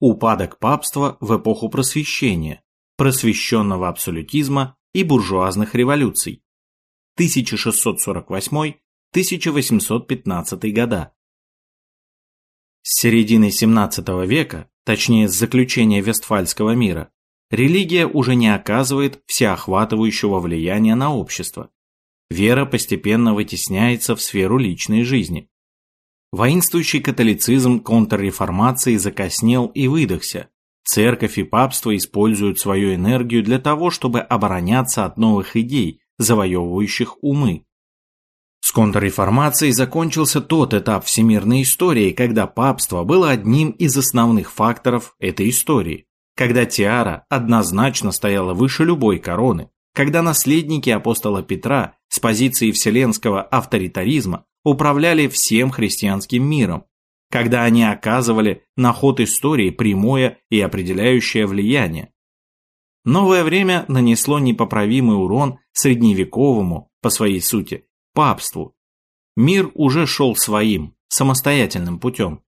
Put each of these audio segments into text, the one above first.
упадок папства в эпоху просвещения, просвещенного абсолютизма и буржуазных революций 1648-1815 года. С середины XVII века, точнее с заключения Вестфальского мира, религия уже не оказывает всеохватывающего влияния на общество. Вера постепенно вытесняется в сферу личной жизни. Воинствующий католицизм контрреформации закоснел и выдохся. Церковь и папство используют свою энергию для того, чтобы обороняться от новых идей, завоевывающих умы. С контрреформацией закончился тот этап всемирной истории, когда папство было одним из основных факторов этой истории, когда тиара однозначно стояла выше любой короны, когда наследники апостола Петра с позиции вселенского авторитаризма управляли всем христианским миром, когда они оказывали на ход истории прямое и определяющее влияние. Новое время нанесло непоправимый урон средневековому, по своей сути, папству. Мир уже шел своим, самостоятельным путем.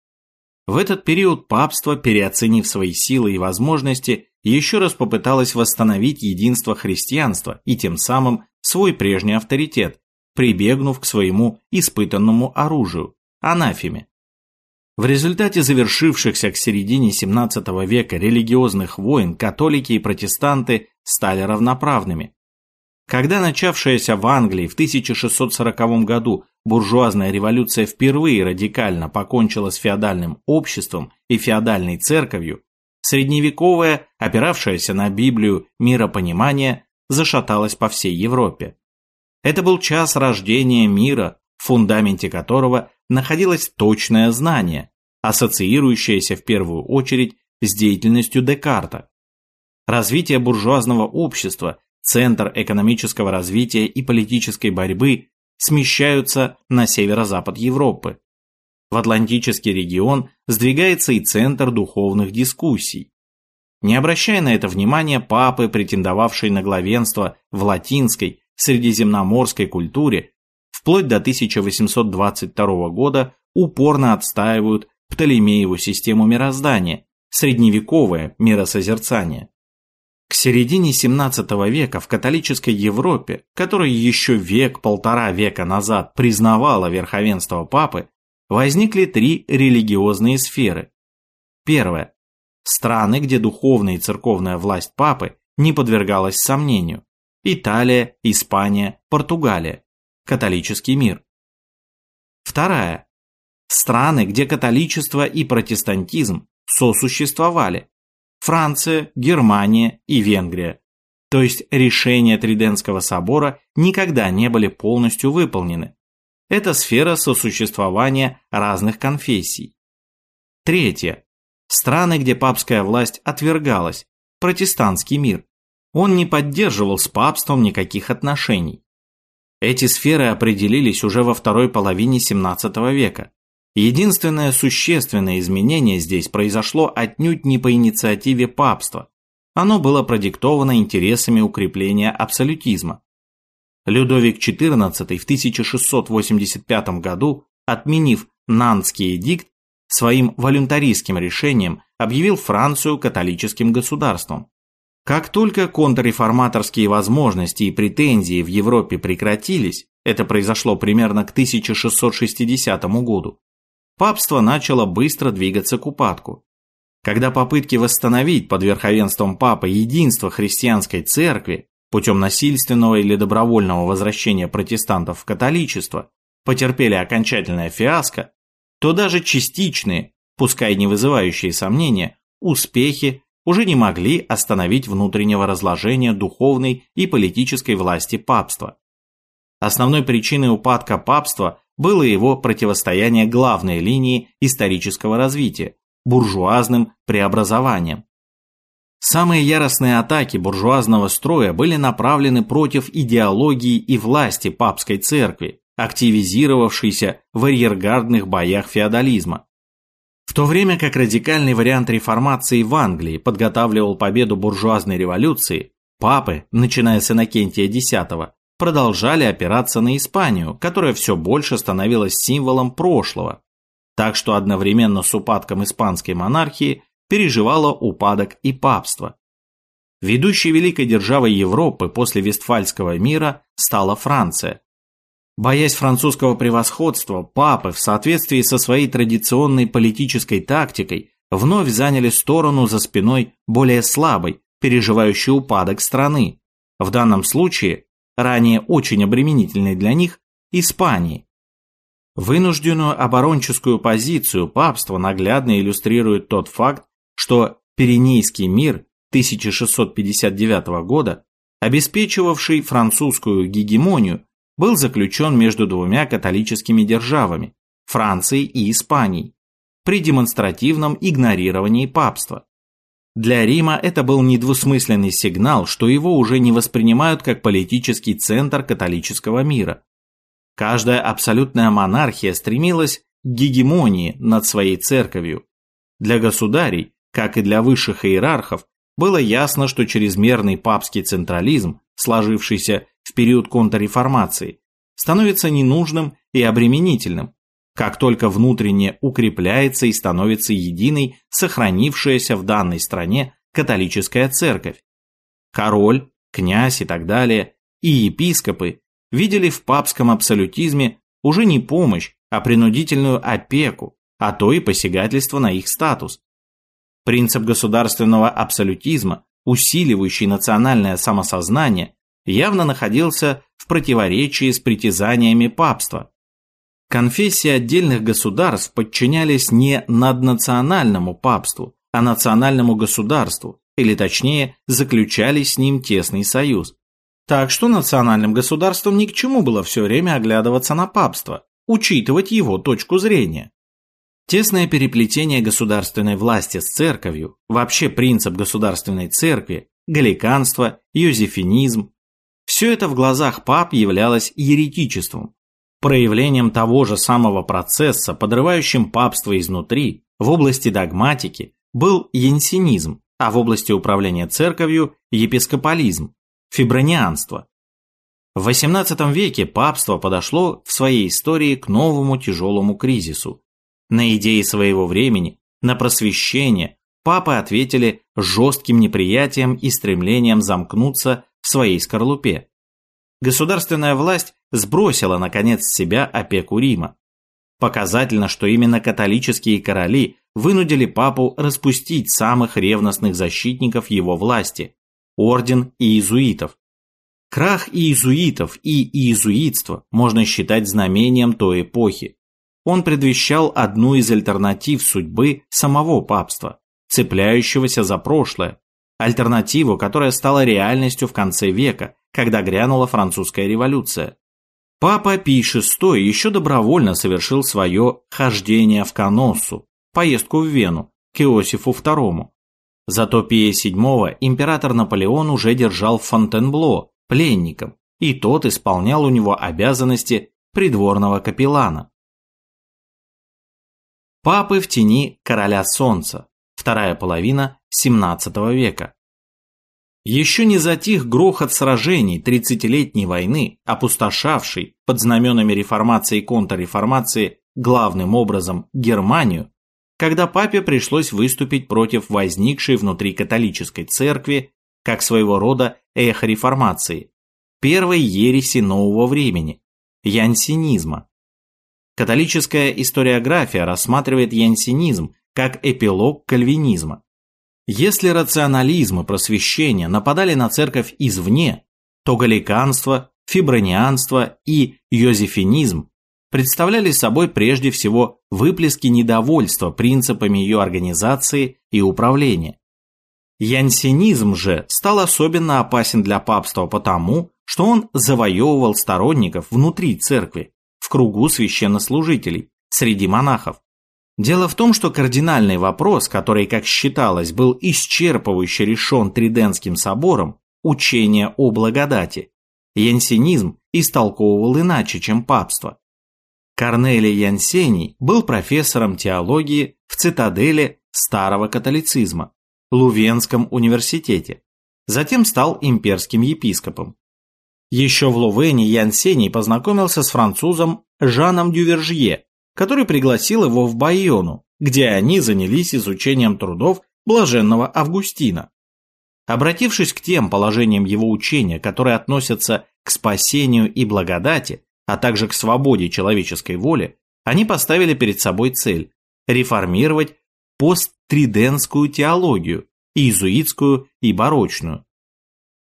В этот период папство, переоценив свои силы и возможности, еще раз попыталось восстановить единство христианства и тем самым свой прежний авторитет, прибегнув к своему испытанному оружию – анафеме. В результате завершившихся к середине XVII века религиозных войн католики и протестанты стали равноправными. Когда начавшаяся в Англии в 1640 году буржуазная революция впервые радикально покончила с феодальным обществом и феодальной церковью, средневековая, опиравшаяся на Библию миропонимание, зашаталась по всей Европе. Это был час рождения мира, в фундаменте которого находилось точное знание, ассоциирующееся в первую очередь с деятельностью Декарта. Развитие буржуазного общества, центр экономического развития и политической борьбы смещаются на северо-запад Европы. В Атлантический регион сдвигается и центр духовных дискуссий. Не обращая на это внимания, папы, претендовавшие на главенство в латинской, средиземноморской культуре, вплоть до 1822 года упорно отстаивают Птолемееву систему мироздания, средневековое миросозерцание. К середине XVII века в католической Европе, которая еще век-полтора века назад признавала верховенство папы, возникли три религиозные сферы. Первое. Страны, где духовная и церковная власть папы не подвергалась сомнению. Италия, Испания, Португалия. Католический мир. Вторая. Страны, где католичество и протестантизм сосуществовали. Франция, Германия и Венгрия. То есть решения Триденского собора никогда не были полностью выполнены. Это сфера сосуществования разных конфессий. Третье. Страны, где папская власть отвергалась, протестантский мир. Он не поддерживал с папством никаких отношений. Эти сферы определились уже во второй половине XVII века. Единственное существенное изменение здесь произошло отнюдь не по инициативе папства. Оно было продиктовано интересами укрепления абсолютизма. Людовик XIV в 1685 году, отменив Нанский эдикт, своим волюнтаристским решением объявил Францию католическим государством. Как только контрреформаторские возможности и претензии в Европе прекратились, это произошло примерно к 1660 году, папство начало быстро двигаться к упадку. Когда попытки восстановить под верховенством папы единство христианской церкви путем насильственного или добровольного возвращения протестантов в католичество потерпели окончательное фиаско, то даже частичные, пускай не вызывающие сомнения, успехи уже не могли остановить внутреннего разложения духовной и политической власти папства. Основной причиной упадка папства было его противостояние главной линии исторического развития – буржуазным преобразованием. Самые яростные атаки буржуазного строя были направлены против идеологии и власти папской церкви, активизировавшейся в арьергардных боях феодализма. В то время как радикальный вариант реформации в Англии подготавливал победу буржуазной революции, папы, начиная с Иннокентия X, продолжали опираться на Испанию, которая все больше становилась символом прошлого. Так что одновременно с упадком испанской монархии переживало упадок и папство. Ведущей великой державой Европы после Вестфальского мира стала Франция. Боясь французского превосходства, папы в соответствии со своей традиционной политической тактикой вновь заняли сторону за спиной более слабой, переживающей упадок страны, в данном случае, ранее очень обременительной для них, Испании. Вынужденную оборонческую позицию папства наглядно иллюстрирует тот факт, что Пиренейский мир 1659 года, обеспечивавший французскую гегемонию, был заключен между двумя католическими державами – Францией и Испанией, при демонстративном игнорировании папства. Для Рима это был недвусмысленный сигнал, что его уже не воспринимают как политический центр католического мира. Каждая абсолютная монархия стремилась к гегемонии над своей церковью. Для государей, как и для высших иерархов, было ясно, что чрезмерный папский централизм, сложившийся в период контрреформации, становится ненужным и обременительным, как только внутренне укрепляется и становится единой сохранившаяся в данной стране католическая церковь. Король, князь и так далее, и епископы видели в папском абсолютизме уже не помощь, а принудительную опеку, а то и посягательство на их статус. Принцип государственного абсолютизма, усиливающий национальное самосознание, явно находился в противоречии с притязаниями папства. Конфессии отдельных государств подчинялись не наднациональному папству, а национальному государству, или точнее, заключали с ним тесный союз. Так что национальным государствам ни к чему было все время оглядываться на папство, учитывать его точку зрения. Тесное переплетение государственной власти с церковью, вообще принцип государственной церкви, галиканство, юзефинизм, все это в глазах пап являлось еретичеством, проявлением того же самого процесса, подрывающим папство изнутри, в области догматики, был янсинизм, а в области управления церковью – епискополизм, фибронианство. В XVIII веке папство подошло в своей истории к новому тяжелому кризису, на идеи своего времени, на просвещение, папы ответили жестким неприятием и стремлением замкнуться в своей скорлупе. Государственная власть сбросила, наконец, с себя опеку Рима. Показательно, что именно католические короли вынудили папу распустить самых ревностных защитников его власти – орден иезуитов. Крах иезуитов и иезуитство можно считать знамением той эпохи, он предвещал одну из альтернатив судьбы самого папства, цепляющегося за прошлое, альтернативу, которая стала реальностью в конце века, когда грянула французская революция. Папа Пий VI еще добровольно совершил свое «хождение в Коноссу», поездку в Вену, к Иосифу II. Зато Пия VII император Наполеон уже держал Фонтенбло, пленником, и тот исполнял у него обязанности придворного капеллана. Папы в тени короля солнца. Вторая половина XVII века. Еще не затих грохот сражений тридцатилетней войны, опустошавшей под знаменами реформации и контрреформации главным образом Германию, когда папе пришлось выступить против возникшей внутри католической церкви, как своего рода эхо реформации, первой ереси нового времени – янсинизма, Католическая историография рассматривает янсинизм как эпилог кальвинизма. Если рационализм и просвещение нападали на церковь извне, то галиканство, фибронианство и йозефинизм представляли собой прежде всего выплески недовольства принципами ее организации и управления. Янсинизм же стал особенно опасен для папства потому, что он завоевывал сторонников внутри церкви, в кругу священнослужителей, среди монахов. Дело в том, что кардинальный вопрос, который, как считалось, был исчерпывающе решен Триденским собором, учение о благодати, янсенизм истолковывал иначе, чем папство. Корнелий Янсений был профессором теологии в цитадели старого католицизма, Лувенском университете, затем стал имперским епископом. Еще в Лувене Ян Сений познакомился с французом Жаном Дювержье, который пригласил его в Байону, где они занялись изучением трудов блаженного Августина. Обратившись к тем положениям его учения, которые относятся к спасению и благодати, а также к свободе человеческой воли, они поставили перед собой цель – реформировать посттриденскую теологию, иезуитскую и барочную.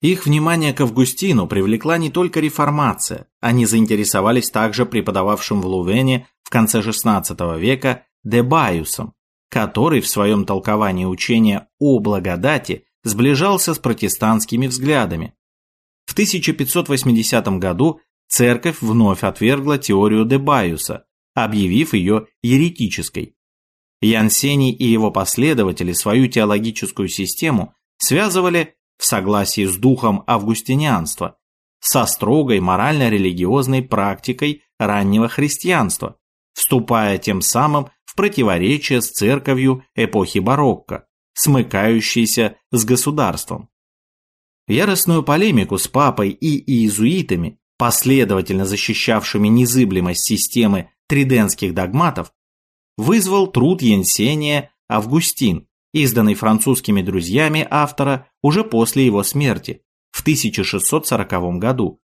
Их внимание к Августину привлекла не только реформация, они заинтересовались также преподававшим в Лувене в конце XVI века Дебаюсом, который в своем толковании учения о благодати сближался с протестантскими взглядами. В 1580 году церковь вновь отвергла теорию Дебаюса, объявив ее еретической. Янсений и его последователи свою теологическую систему связывали в согласии с духом августинианства со строгой морально-религиозной практикой раннего христианства, вступая тем самым в противоречие с церковью эпохи барокко, смыкающейся с государством. Яростную полемику с папой и иезуитами, последовательно защищавшими незыблемость системы триденских догматов, вызвал труд Янсения «Августин», изданный французскими друзьями автора уже после его смерти в 1640 году.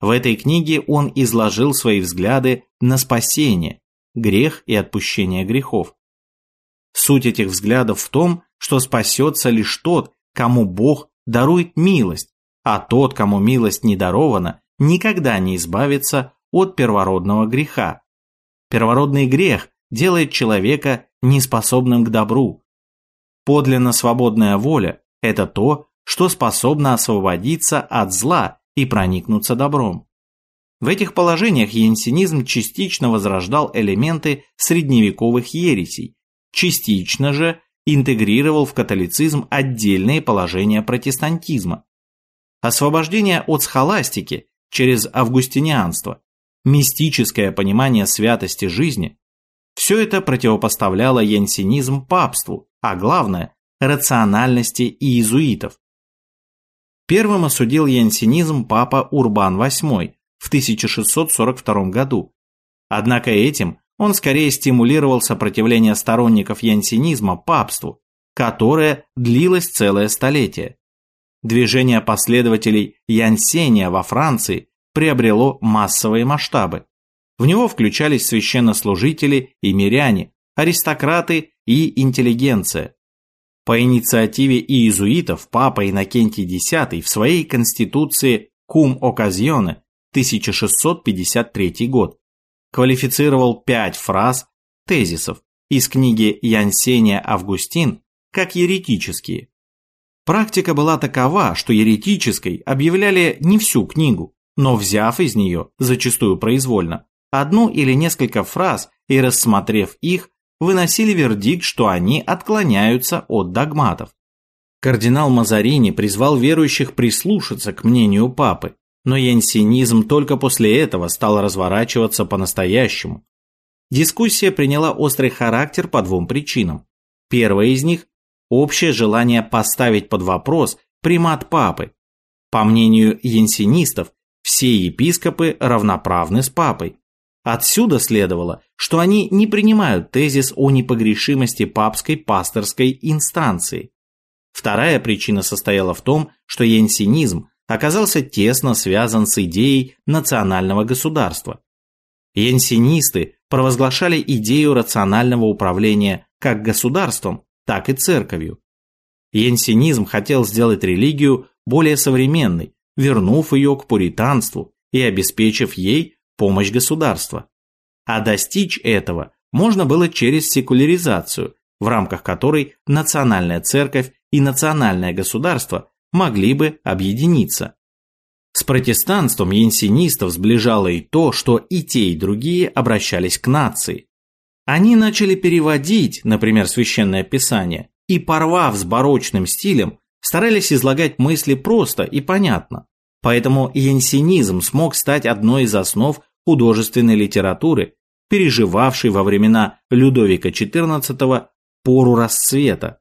В этой книге он изложил свои взгляды на спасение, грех и отпущение грехов. Суть этих взглядов в том, что спасется лишь тот, кому Бог дарует милость, а тот, кому милость не дарована, никогда не избавится от первородного греха. Первородный грех делает человека неспособным к добру. Подлинно свободная воля – это то, что способно освободиться от зла и проникнуться добром. В этих положениях янсенизм частично возрождал элементы средневековых ересей, частично же интегрировал в католицизм отдельные положения протестантизма. Освобождение от схоластики через августинианство, мистическое понимание святости жизни – все это противопоставляло янсенизм папству, а главное – рациональности иезуитов. Первым осудил янсенизм папа Урбан VIII в 1642 году. Однако этим он скорее стимулировал сопротивление сторонников янсенизма папству, которое длилось целое столетие. Движение последователей Янсения во Франции приобрело массовые масштабы. В него включались священнослужители и миряне, аристократы и интеллигенция. По инициативе иезуитов папа Иннокентий X в своей конституции «Cum Occasione» 1653 год квалифицировал пять фраз, тезисов из книги Янсения Августин как еретические. Практика была такова, что еретической объявляли не всю книгу, но взяв из нее, зачастую произвольно, одну или несколько фраз и рассмотрев их, выносили вердикт, что они отклоняются от догматов. Кардинал Мазарини призвал верующих прислушаться к мнению папы, но янсенизм только после этого стал разворачиваться по-настоящему. Дискуссия приняла острый характер по двум причинам. Первая из них – общее желание поставить под вопрос примат папы. По мнению янсенистов, все епископы равноправны с папой. Отсюда следовало, что они не принимают тезис о непогрешимости папской пасторской инстанции. Вторая причина состояла в том, что янсенизм оказался тесно связан с идеей национального государства. Янсинисты провозглашали идею рационального управления как государством, так и церковью. Янсинизм хотел сделать религию более современной, вернув ее к пуританству и обеспечив ей помощь государства. А достичь этого можно было через секуляризацию, в рамках которой национальная церковь и национальное государство могли бы объединиться. С протестанством янсинистов сближало и то, что и те, и другие обращались к нации. Они начали переводить, например, священное писание, и, порвав с барочным стилем, старались излагать мысли просто и понятно. Поэтому янсинизм смог стать одной из основ художественной литературы, переживавшей во времена Людовика XIV пору расцвета.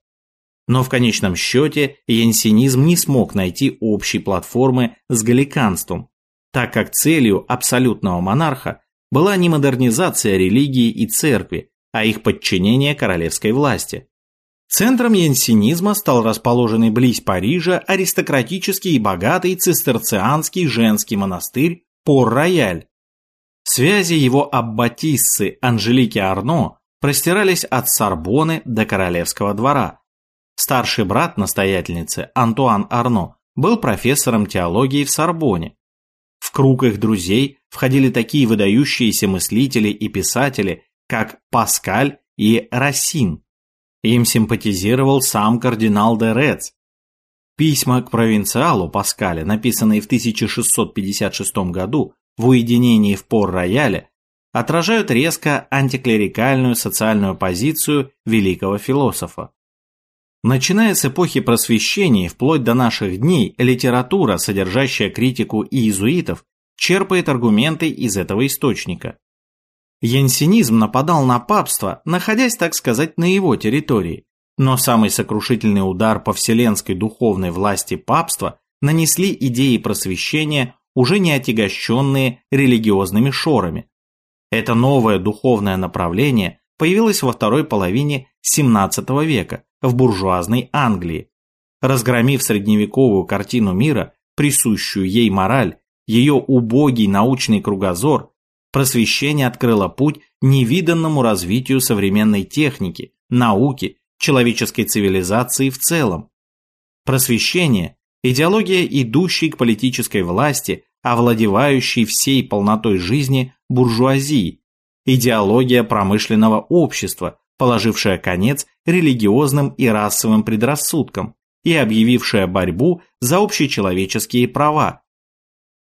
Но в конечном счете янсенизм не смог найти общей платформы с галиканством, так как целью абсолютного монарха была не модернизация религии и церкви, а их подчинение королевской власти. Центром янсенизма стал расположенный близ Парижа аристократический и богатый цистерцианский женский монастырь Пор-Рояль. Связи его аббатиссы Анжелики Арно простирались от Сорбоны до Королевского двора. Старший брат настоятельницы Антуан Арно был профессором теологии в Сорбоне. В круг их друзей входили такие выдающиеся мыслители и писатели, как Паскаль и Рассин. Им симпатизировал сам кардинал де Рец. Письма к провинциалу Паскаля, написанные в 1656 году в уединении в Пор-Рояле, отражают резко антиклерикальную социальную позицию великого философа. Начиная с эпохи просвещения вплоть до наших дней, литература, содержащая критику иезуитов, черпает аргументы из этого источника. Янсенизм нападал на папство, находясь, так сказать, на его территории. Но самый сокрушительный удар по вселенской духовной власти папства нанесли идеи просвещения, уже не отягощенные религиозными шорами. Это новое духовное направление появилось во второй половине XVII века в буржуазной Англии. Разгромив средневековую картину мира, присущую ей мораль, ее убогий научный кругозор, Просвещение открыло путь невиданному развитию современной техники, науки, человеческой цивилизации в целом. Просвещение – идеология, идущей к политической власти, овладевающей всей полнотой жизни буржуазии, идеология промышленного общества, положившая конец религиозным и расовым предрассудкам и объявившая борьбу за общечеловеческие права.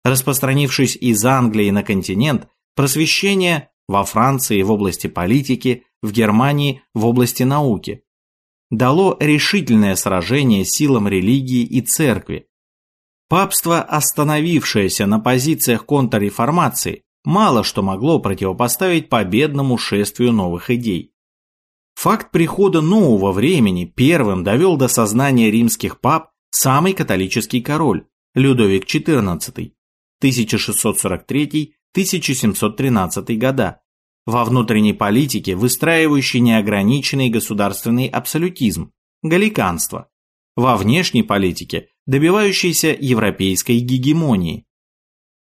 Распространившись из Англии на континент, Просвещение во Франции в области политики, в Германии в области науки дало решительное сражение силам религии и церкви. Папство, остановившееся на позициях контрреформации, мало что могло противопоставить победному шествию новых идей. Факт прихода нового времени первым довел до сознания римских пап самый католический король Людовик XIV 1643 1713 года, во внутренней политике выстраивающий неограниченный государственный абсолютизм, галиканство, во внешней политике добивающийся европейской гегемонии.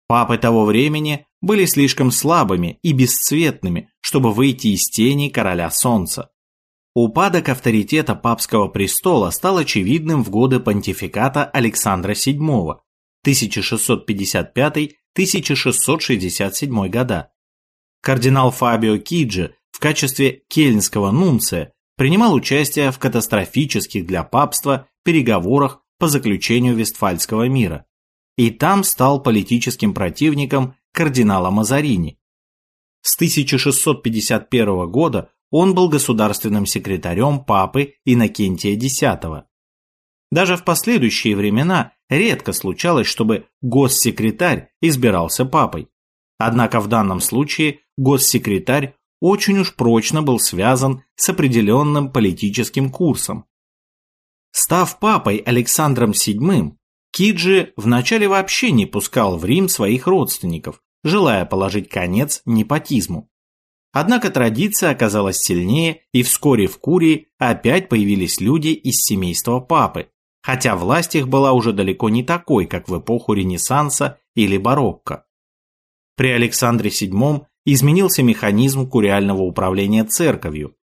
Папы того времени были слишком слабыми и бесцветными, чтобы выйти из тени короля солнца. Упадок авторитета папского престола стал очевидным в годы понтификата Александра VII 1655 1667 года. Кардинал Фабио Киджи в качестве кельнского нунция принимал участие в катастрофических для папства переговорах по заключению Вестфальского мира и там стал политическим противником кардинала Мазарини. С 1651 года он был государственным секретарем папы Иннокентия X. Даже в последующие времена редко случалось, чтобы госсекретарь избирался папой. Однако в данном случае госсекретарь очень уж прочно был связан с определенным политическим курсом. Став папой Александром VII, Киджи вначале вообще не пускал в Рим своих родственников, желая положить конец непотизму. Однако традиция оказалась сильнее, и вскоре в Курии опять появились люди из семейства папы, хотя власть их была уже далеко не такой, как в эпоху Ренессанса или барокко. При Александре VII изменился механизм куриального управления церковью.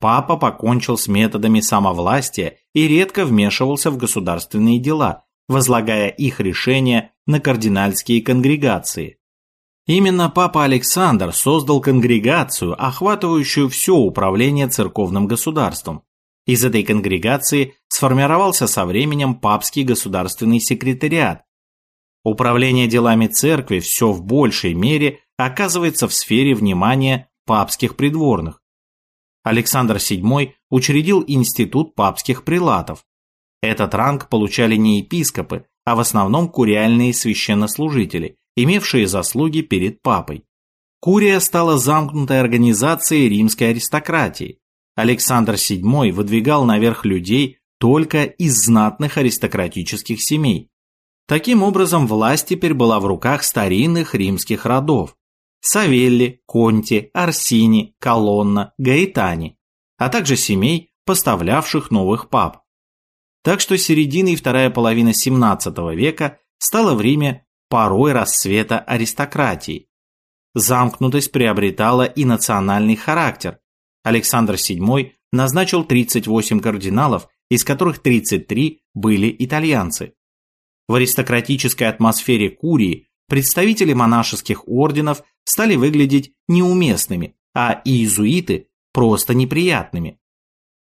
Папа покончил с методами самовластия и редко вмешивался в государственные дела, возлагая их решения на кардинальские конгрегации. Именно папа Александр создал конгрегацию, охватывающую все управление церковным государством, из этой конгрегации сформировался со временем папский государственный секретариат. Управление делами церкви все в большей мере оказывается в сфере внимания папских придворных. Александр VII учредил институт папских прилатов. Этот ранг получали не епископы, а в основном куриальные священнослужители, имевшие заслуги перед папой. Курия стала замкнутой организацией римской аристократии, Александр VII выдвигал наверх людей только из знатных аристократических семей. Таким образом, власть теперь была в руках старинных римских родов – Савелли, Конти, Арсини, Колонна, Гаэтани, а также семей, поставлявших новых пап. Так что середина и вторая половина XVII века стала в Риме порой расцвета аристократии. Замкнутость приобретала и национальный характер. Александр VII назначил 38 кардиналов, из которых 33 были итальянцы. В аристократической атмосфере Курии представители монашеских орденов стали выглядеть неуместными, а иезуиты – просто неприятными.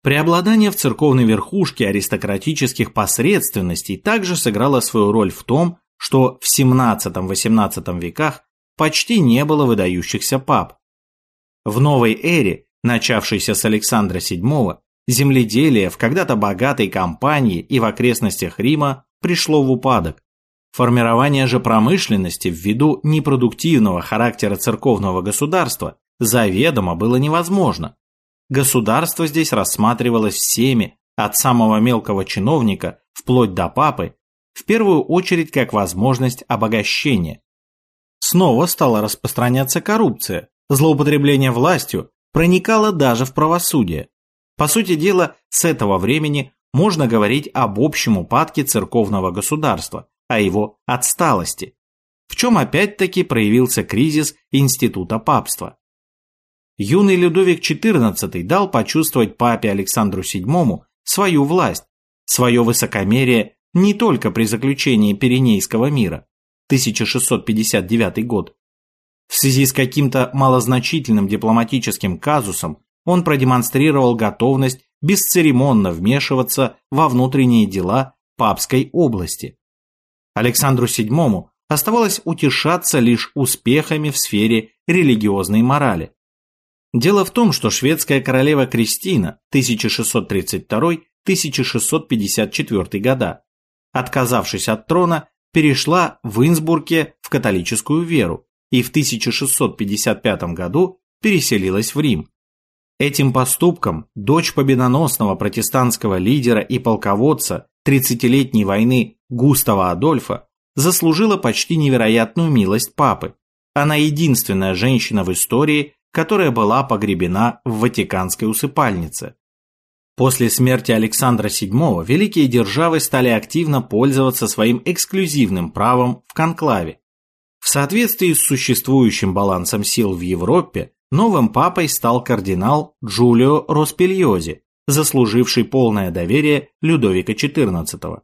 Преобладание в церковной верхушке аристократических посредственностей также сыграло свою роль в том, что в XVII-XVIII веках почти не было выдающихся пап. В новой эре, начавшейся с Александра VII, земледелие в когда-то богатой компании и в окрестностях Рима пришло в упадок. Формирование же промышленности ввиду непродуктивного характера церковного государства заведомо было невозможно. Государство здесь рассматривалось всеми, от самого мелкого чиновника вплоть до папы, в первую очередь как возможность обогащения. Снова стала распространяться коррупция, злоупотребление властью проникало даже в правосудие. По сути дела, с этого времени можно говорить об общем упадке церковного государства, о его отсталости, в чем опять-таки проявился кризис института папства. Юный Людовик XIV дал почувствовать папе Александру VII свою власть, свое высокомерие не только при заключении Пиренейского мира 1659 год. В связи с каким-то малозначительным дипломатическим казусом он продемонстрировал готовность бесцеремонно вмешиваться во внутренние дела папской области. Александру VII оставалось утешаться лишь успехами в сфере религиозной морали. Дело в том, что шведская королева Кристина 1632-1654 года, отказавшись от трона, перешла в Инсбурге в католическую веру и в 1655 году переселилась в Рим. Этим поступком дочь победоносного протестантского лидера и полководца 30-летней войны Густава Адольфа заслужила почти невероятную милость папы. Она единственная женщина в истории, которая была погребена в Ватиканской усыпальнице. После смерти Александра VII великие державы стали активно пользоваться своим эксклюзивным правом в конклаве. В соответствии с существующим балансом сил в Европе, новым папой стал кардинал Джулио Роспельози, заслуживший полное доверие Людовика XIV.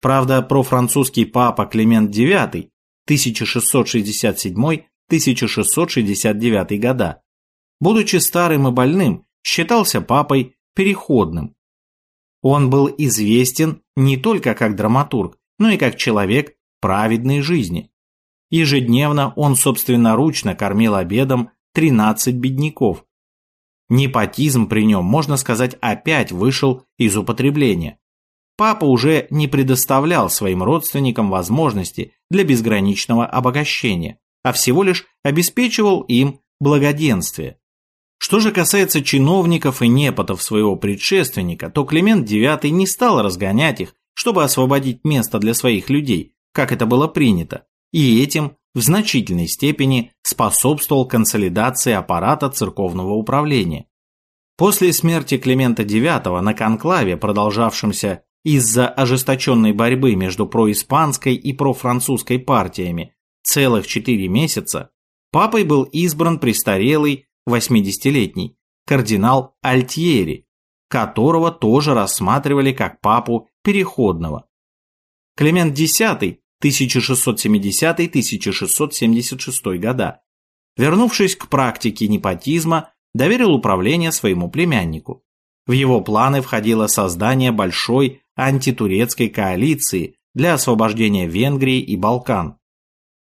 Правда, профранцузский папа Климент IX 1667-1669 года, будучи старым и больным, считался папой переходным. Он был известен не только как драматург, но и как человек праведной жизни. Ежедневно он собственноручно кормил обедом 13 бедняков. Непотизм при нем, можно сказать, опять вышел из употребления. Папа уже не предоставлял своим родственникам возможности для безграничного обогащения, а всего лишь обеспечивал им благоденствие. Что же касается чиновников и непотов своего предшественника, то Климент IX не стал разгонять их, чтобы освободить место для своих людей, как это было принято, и этим в значительной степени способствовал консолидации аппарата церковного управления. После смерти Климента IX на конклаве, продолжавшемся из-за ожесточенной борьбы между происпанской и профранцузской партиями целых четыре месяца, папой был избран престарелый 80-летний кардинал Альтьери, которого тоже рассматривали как папу переходного. Климент X 1670-1676 года, вернувшись к практике непотизма, доверил управление своему племяннику. В его планы входило создание большой антитурецкой коалиции для освобождения Венгрии и Балкан.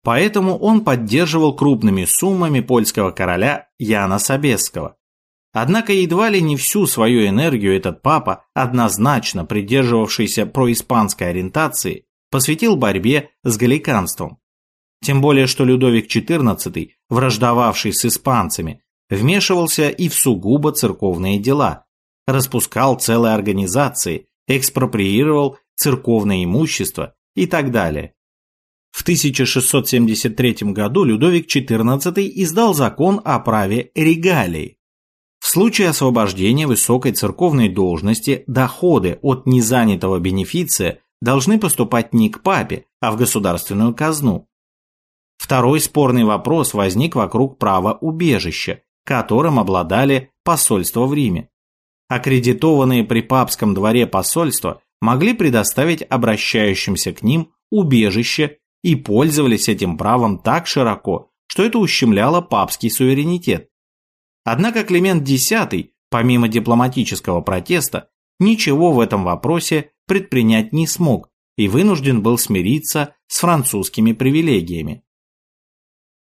Поэтому он поддерживал крупными суммами польского короля Яна Собесского. Однако едва ли не всю свою энергию этот папа, однозначно придерживавшийся происпанской ориентации, посвятил борьбе с галиканством. Тем более, что Людовик XIV, враждовавший с испанцами, вмешивался и в сугубо церковные дела, распускал целые организации, экспроприировал церковное имущество и так далее. В 1673 году Людовик XIV издал закон о праве регалий. В случае освобождения высокой церковной должности доходы от незанятого бенефиция должны поступать не к папе, а в государственную казну. Второй спорный вопрос возник вокруг права убежища, которым обладали посольства в Риме. Аккредитованные при папском дворе посольства могли предоставить обращающимся к ним убежище и пользовались этим правом так широко, что это ущемляло папский суверенитет. Однако Климент X, помимо дипломатического протеста, ничего в этом вопросе предпринять не смог и вынужден был смириться с французскими привилегиями.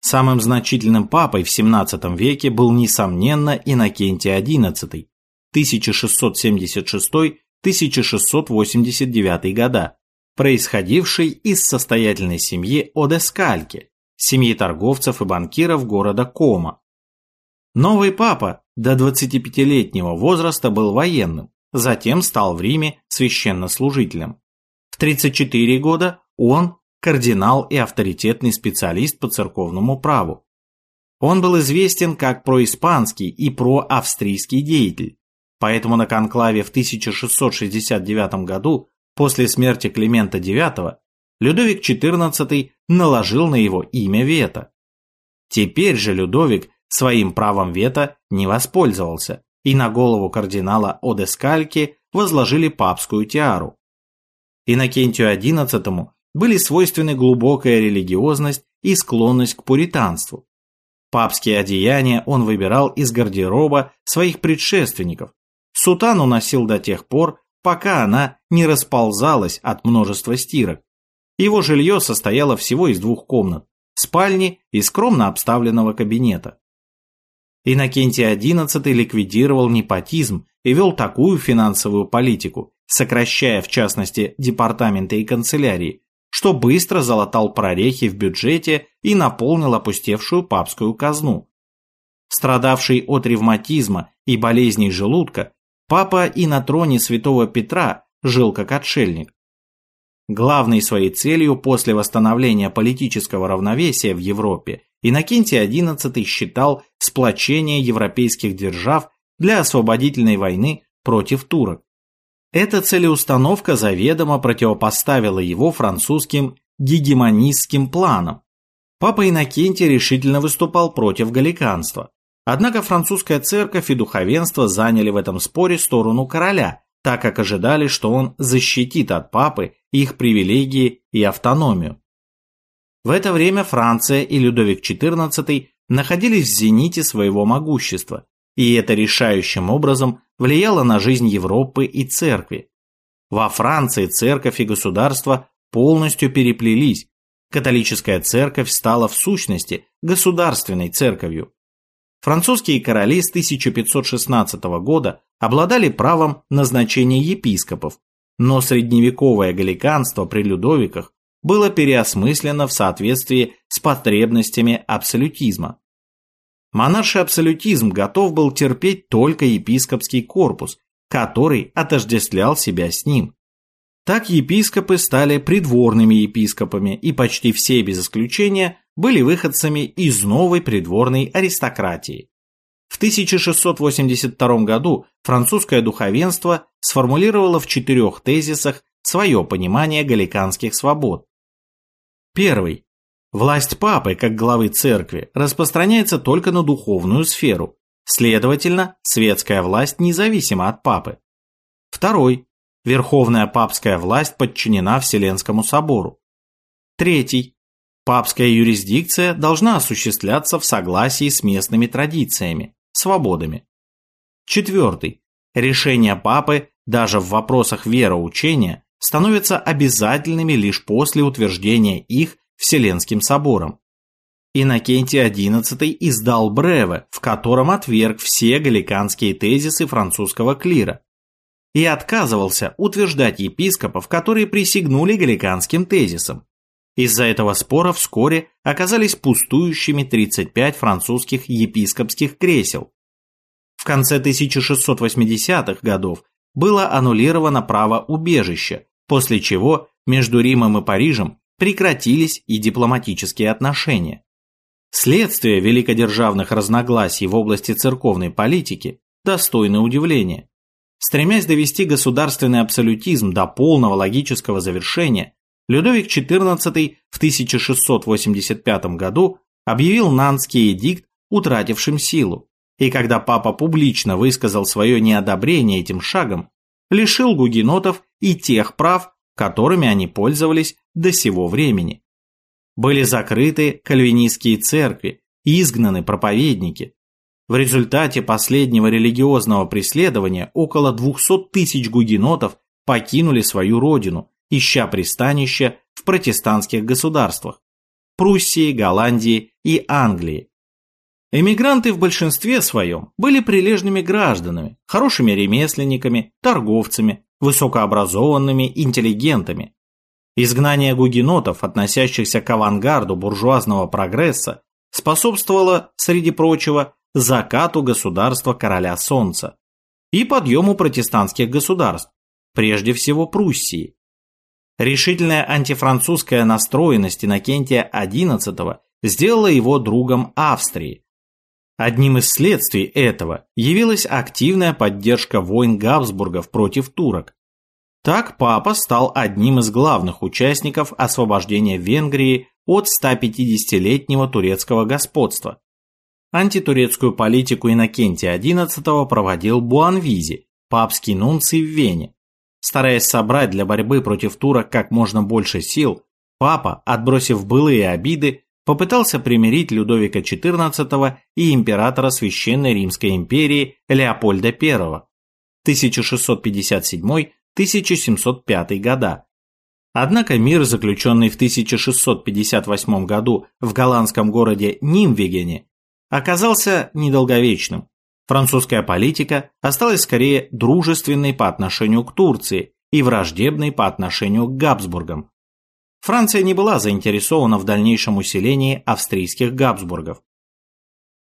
Самым значительным папой в XVII веке был, несомненно, Иннокентий XI, 1676-1689 года, происходивший из состоятельной семьи Одескальки, семьи торговцев и банкиров города Кома. Новый папа до 25-летнего возраста был военным, затем стал в Риме священнослужителем. В 34 года он кардинал и авторитетный специалист по церковному праву. Он был известен как происпанский и проавстрийский деятель, поэтому на конклаве в 1669 году, после смерти Климента IX, Людовик XIV наложил на его имя вето. Теперь же Людовик своим правом вето не воспользовался, и на голову кардинала Одескальки возложили папскую тиару. Иннокентию XI были свойственны глубокая религиозность и склонность к пуританству. Папские одеяния он выбирал из гардероба своих предшественников. Сутану носил до тех пор, пока она не расползалась от множества стирок. Его жилье состояло всего из двух комнат – спальни и скромно обставленного кабинета. Иннокентий XI ликвидировал непотизм и вел такую финансовую политику, сокращая в частности департаменты и канцелярии, что быстро залатал прорехи в бюджете и наполнил опустевшую папскую казну. Страдавший от ревматизма и болезней желудка, папа и на троне святого Петра жил как отшельник. Главной своей целью после восстановления политического равновесия в Европе Иннокентий XI считал сплочение европейских держав для освободительной войны против турок. Эта целеустановка заведомо противопоставила его французским гегемонистским планам. Папа Иннокентий решительно выступал против галиканства. Однако французская церковь и духовенство заняли в этом споре сторону короля, так как ожидали, что он защитит от папы их привилегии и автономию. В это время Франция и Людовик XIV находились в зените своего могущества, и это решающим образом влияло на жизнь Европы и церкви. Во Франции церковь и государство полностью переплелись. Католическая церковь стала в сущности государственной церковью. Французские короли с 1516 года обладали правом назначения епископов, но средневековое галиканство при Людовиках было переосмыслено в соответствии с потребностями абсолютизма. Монарший абсолютизм готов был терпеть только епископский корпус, который отождествлял себя с ним. Так епископы стали придворными епископами, и почти все без исключения были выходцами из новой придворной аристократии. В 1682 году французское духовенство сформулировало в четырех тезисах свое понимание галиканских свобод. Первый. Власть папы, как главы церкви, распространяется только на духовную сферу. Следовательно, светская власть независима от папы. Второй. Верховная папская власть подчинена Вселенскому собору. Третий. Папская юрисдикция должна осуществляться в согласии с местными традициями, свободами. Четвертый. Решения папы даже в вопросах вероучения становятся обязательными лишь после утверждения их Вселенским собором. Иннокентий XI издал бреве, в котором отверг все галиканские тезисы французского клира и отказывался утверждать епископов, которые присягнули галиканским тезисам. Из-за этого спора вскоре оказались пустующими 35 французских епископских кресел. В конце 1680-х годов было аннулировано право убежища, после чего между Римом и Парижем прекратились и дипломатические отношения. Следствие великодержавных разногласий в области церковной политики достойны удивления. Стремясь довести государственный абсолютизм до полного логического завершения, Людовик XIV в 1685 году объявил Нанский эдикт утратившим силу, и когда папа публично высказал свое неодобрение этим шагом, лишил гугенотов и тех прав, которыми они пользовались до сего времени. Были закрыты кальвинистские церкви, изгнаны проповедники. В результате последнего религиозного преследования около 200 тысяч гугенотов покинули свою родину, ища пристанища в протестантских государствах – Пруссии, Голландии и Англии. Эмигранты в большинстве своем были прилежными гражданами, хорошими ремесленниками, торговцами, высокообразованными интеллигентами. Изгнание гугенотов, относящихся к авангарду буржуазного прогресса, способствовало, среди прочего, закату государства короля солнца и подъему протестантских государств, прежде всего Пруссии. Решительная антифранцузская настроенность Иннокентия XI сделала его другом Австрии. Одним из следствий этого явилась активная поддержка войн Габсбургов против турок. Так папа стал одним из главных участников освобождения Венгрии от 150-летнего турецкого господства. Антитурецкую политику Иннокентия XI проводил Буанвизи, папский нунций в Вене. Стараясь собрать для борьбы против турок как можно больше сил, папа, отбросив былые обиды, попытался примирить Людовика XIV и императора Священной Римской империи Леопольда I 1657-1705 года. Однако мир, заключенный в 1658 году в голландском городе Нимвегене, оказался недолговечным. Французская политика осталась скорее дружественной по отношению к Турции и враждебной по отношению к Габсбургам. Франция не была заинтересована в дальнейшем усилении австрийских Габсбургов.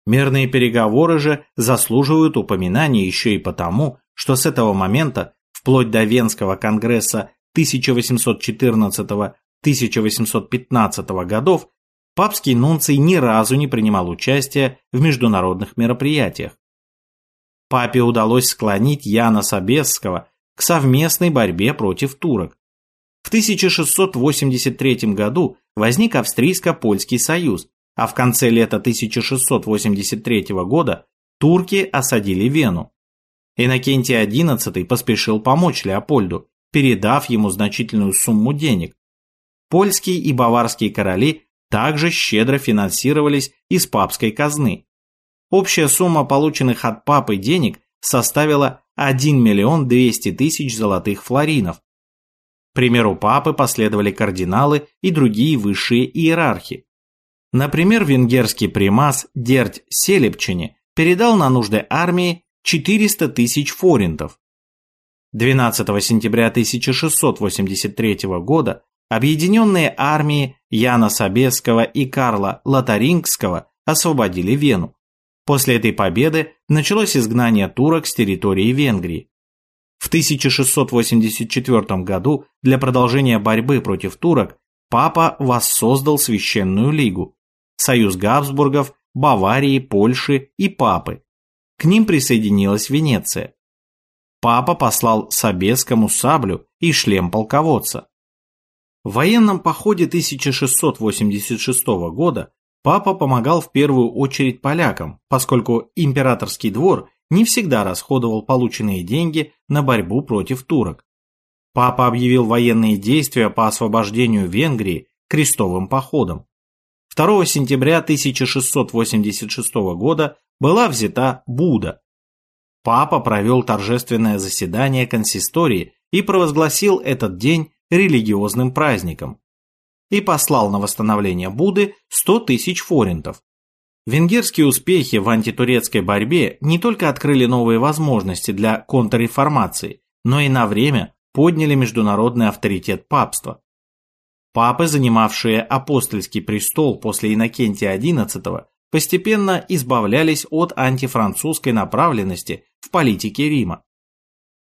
Мирные переговоры же заслуживают упоминания еще и потому, что с этого момента, вплоть до Венского конгресса 1814-1815 годов, папский нунций ни разу не принимал участия в международных мероприятиях. Папе удалось склонить Яна Собесского к совместной борьбе против турок. В 1683 году возник Австрийско-Польский союз, а в конце лета 1683 года турки осадили Вену. Иннокентий XI поспешил помочь Леопольду, передав ему значительную сумму денег. Польские и баварские короли также щедро финансировались из папской казны. Общая сумма полученных от папы денег составила 1 миллион 200 тысяч золотых флоринов. Примеру папы последовали кардиналы и другие высшие иерархи. Например, венгерский примас Дерть Селепчини передал на нужды армии 400 тысяч форинтов. 12 сентября 1683 года объединенные армии Яна Собесского и Карла Лотарингского освободили Вену. После этой победы началось изгнание турок с территории Венгрии. В 1684 году для продолжения борьбы против турок папа воссоздал Священную Лигу, союз Габсбургов, Баварии, Польши и папы. К ним присоединилась Венеция. Папа послал Собескому саблю и шлем полководца. В военном походе 1686 года папа помогал в первую очередь полякам, поскольку императорский двор не всегда расходовал полученные деньги на борьбу против турок. Папа объявил военные действия по освобождению Венгрии крестовым походом. 2 сентября 1686 года была взята Буда, Папа провел торжественное заседание консистории и провозгласил этот день религиозным праздником и послал на восстановление Будды 100 тысяч форинтов. Венгерские успехи в антитурецкой борьбе не только открыли новые возможности для контрреформации, но и на время подняли международный авторитет папства. Папы, занимавшие апостольский престол после Иннокентия XI, постепенно избавлялись от антифранцузской направленности в политике Рима.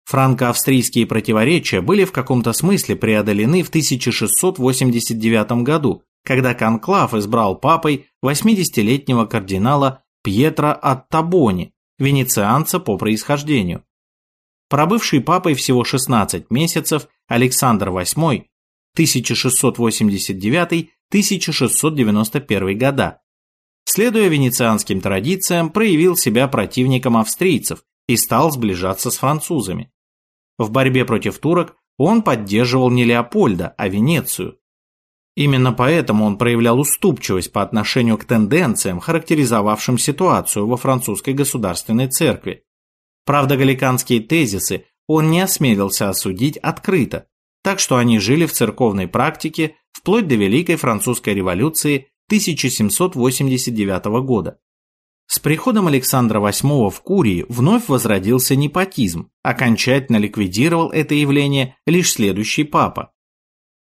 Франко-австрийские противоречия были в каком-то смысле преодолены в 1689 году, когда Конклав избрал папой 80-летнего кардинала Пьетро от Табони, венецианца по происхождению. Пробывший папой всего 16 месяцев, Александр VIII 1689-1691 года, следуя венецианским традициям, проявил себя противником австрийцев и стал сближаться с французами. В борьбе против турок он поддерживал не Леопольда, а Венецию. Именно поэтому он проявлял уступчивость по отношению к тенденциям, характеризовавшим ситуацию во французской государственной церкви. Правда, галиканские тезисы он не осмелился осудить открыто, так что они жили в церковной практике вплоть до Великой Французской революции 1789 года. С приходом Александра VIII в Курии вновь возродился непотизм, окончательно ликвидировал это явление лишь следующий папа.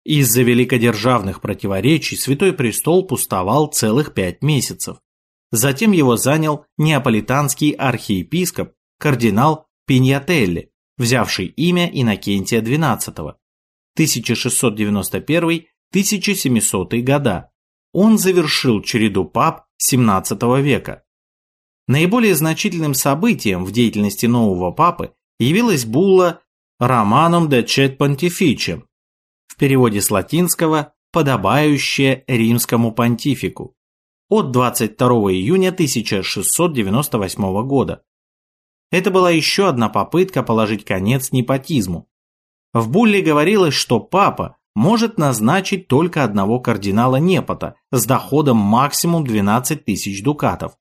Из-за великодержавных противоречий Святой Престол пустовал целых пять месяцев. Затем его занял неаполитанский архиепископ, кардинал Пиньятелли, взявший имя Иннокентия XII, 1691-1700 года. Он завершил череду пап XVII века. Наиболее значительным событием в деятельности нового папы явилась булла «Романум де Чет Понтифичем», в переводе с латинского «подобающее римскому понтифику» от 22 июня 1698 года. Это была еще одна попытка положить конец непотизму. В булле говорилось, что папа может назначить только одного кардинала Непота с доходом максимум 12 тысяч дукатов.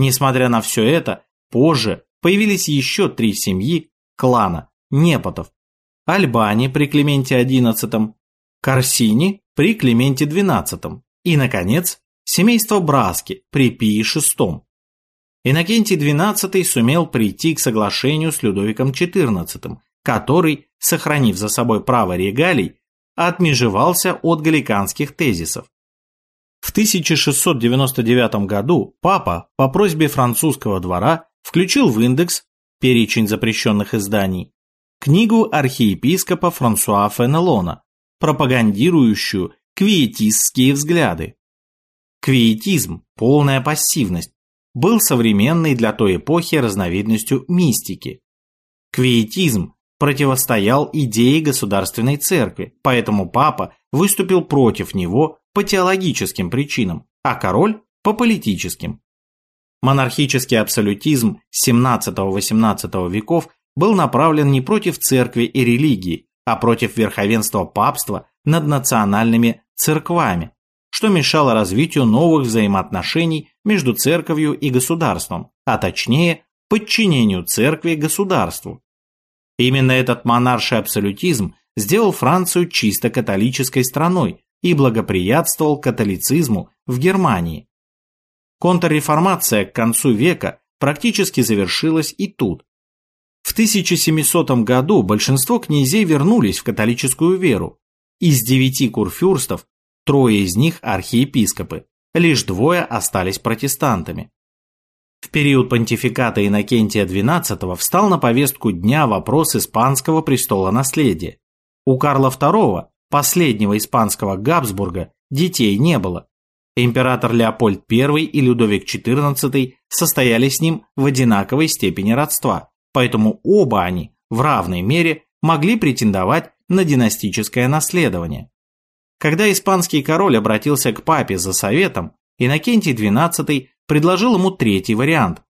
Несмотря на все это, позже появились еще три семьи клана Непотов. Альбани при Клименте XI, Корсини при Клименте XII и, наконец, семейство Браски при Пии VI. Иннокентий XII сумел прийти к соглашению с Людовиком XIV, который, сохранив за собой право регалий, отмежевался от галиканских тезисов. В 1699 году папа по просьбе французского двора включил в индекс перечень запрещенных изданий книгу архиепископа Франсуа Фенелона, пропагандирующую квиетистские взгляды. Квиетизм, полная пассивность, был современной для той эпохи разновидностью мистики. Квиетизм противостоял идее государственной церкви, поэтому папа выступил против него по теологическим причинам, а король – по политическим. Монархический абсолютизм XVII-XVIII веков был направлен не против церкви и религии, а против верховенства папства над национальными церквами, что мешало развитию новых взаимоотношений между церковью и государством, а точнее подчинению церкви государству. Именно этот монарший абсолютизм сделал Францию чисто католической страной и благоприятствовал католицизму в Германии. Контрреформация к концу века практически завершилась и тут. В 1700 году большинство князей вернулись в католическую веру. Из девяти курфюрстов трое из них архиепископы, лишь двое остались протестантами. В период понтификата Иннокентия XII встал на повестку дня вопрос испанского престола наследия. У Карла II, последнего испанского Габсбурга, детей не было. Император Леопольд I и Людовик XIV состояли с ним в одинаковой степени родства, поэтому оба они в равной мере могли претендовать на династическое наследование. Когда испанский король обратился к папе за советом, Иннокентий XII предложил ему третий вариант.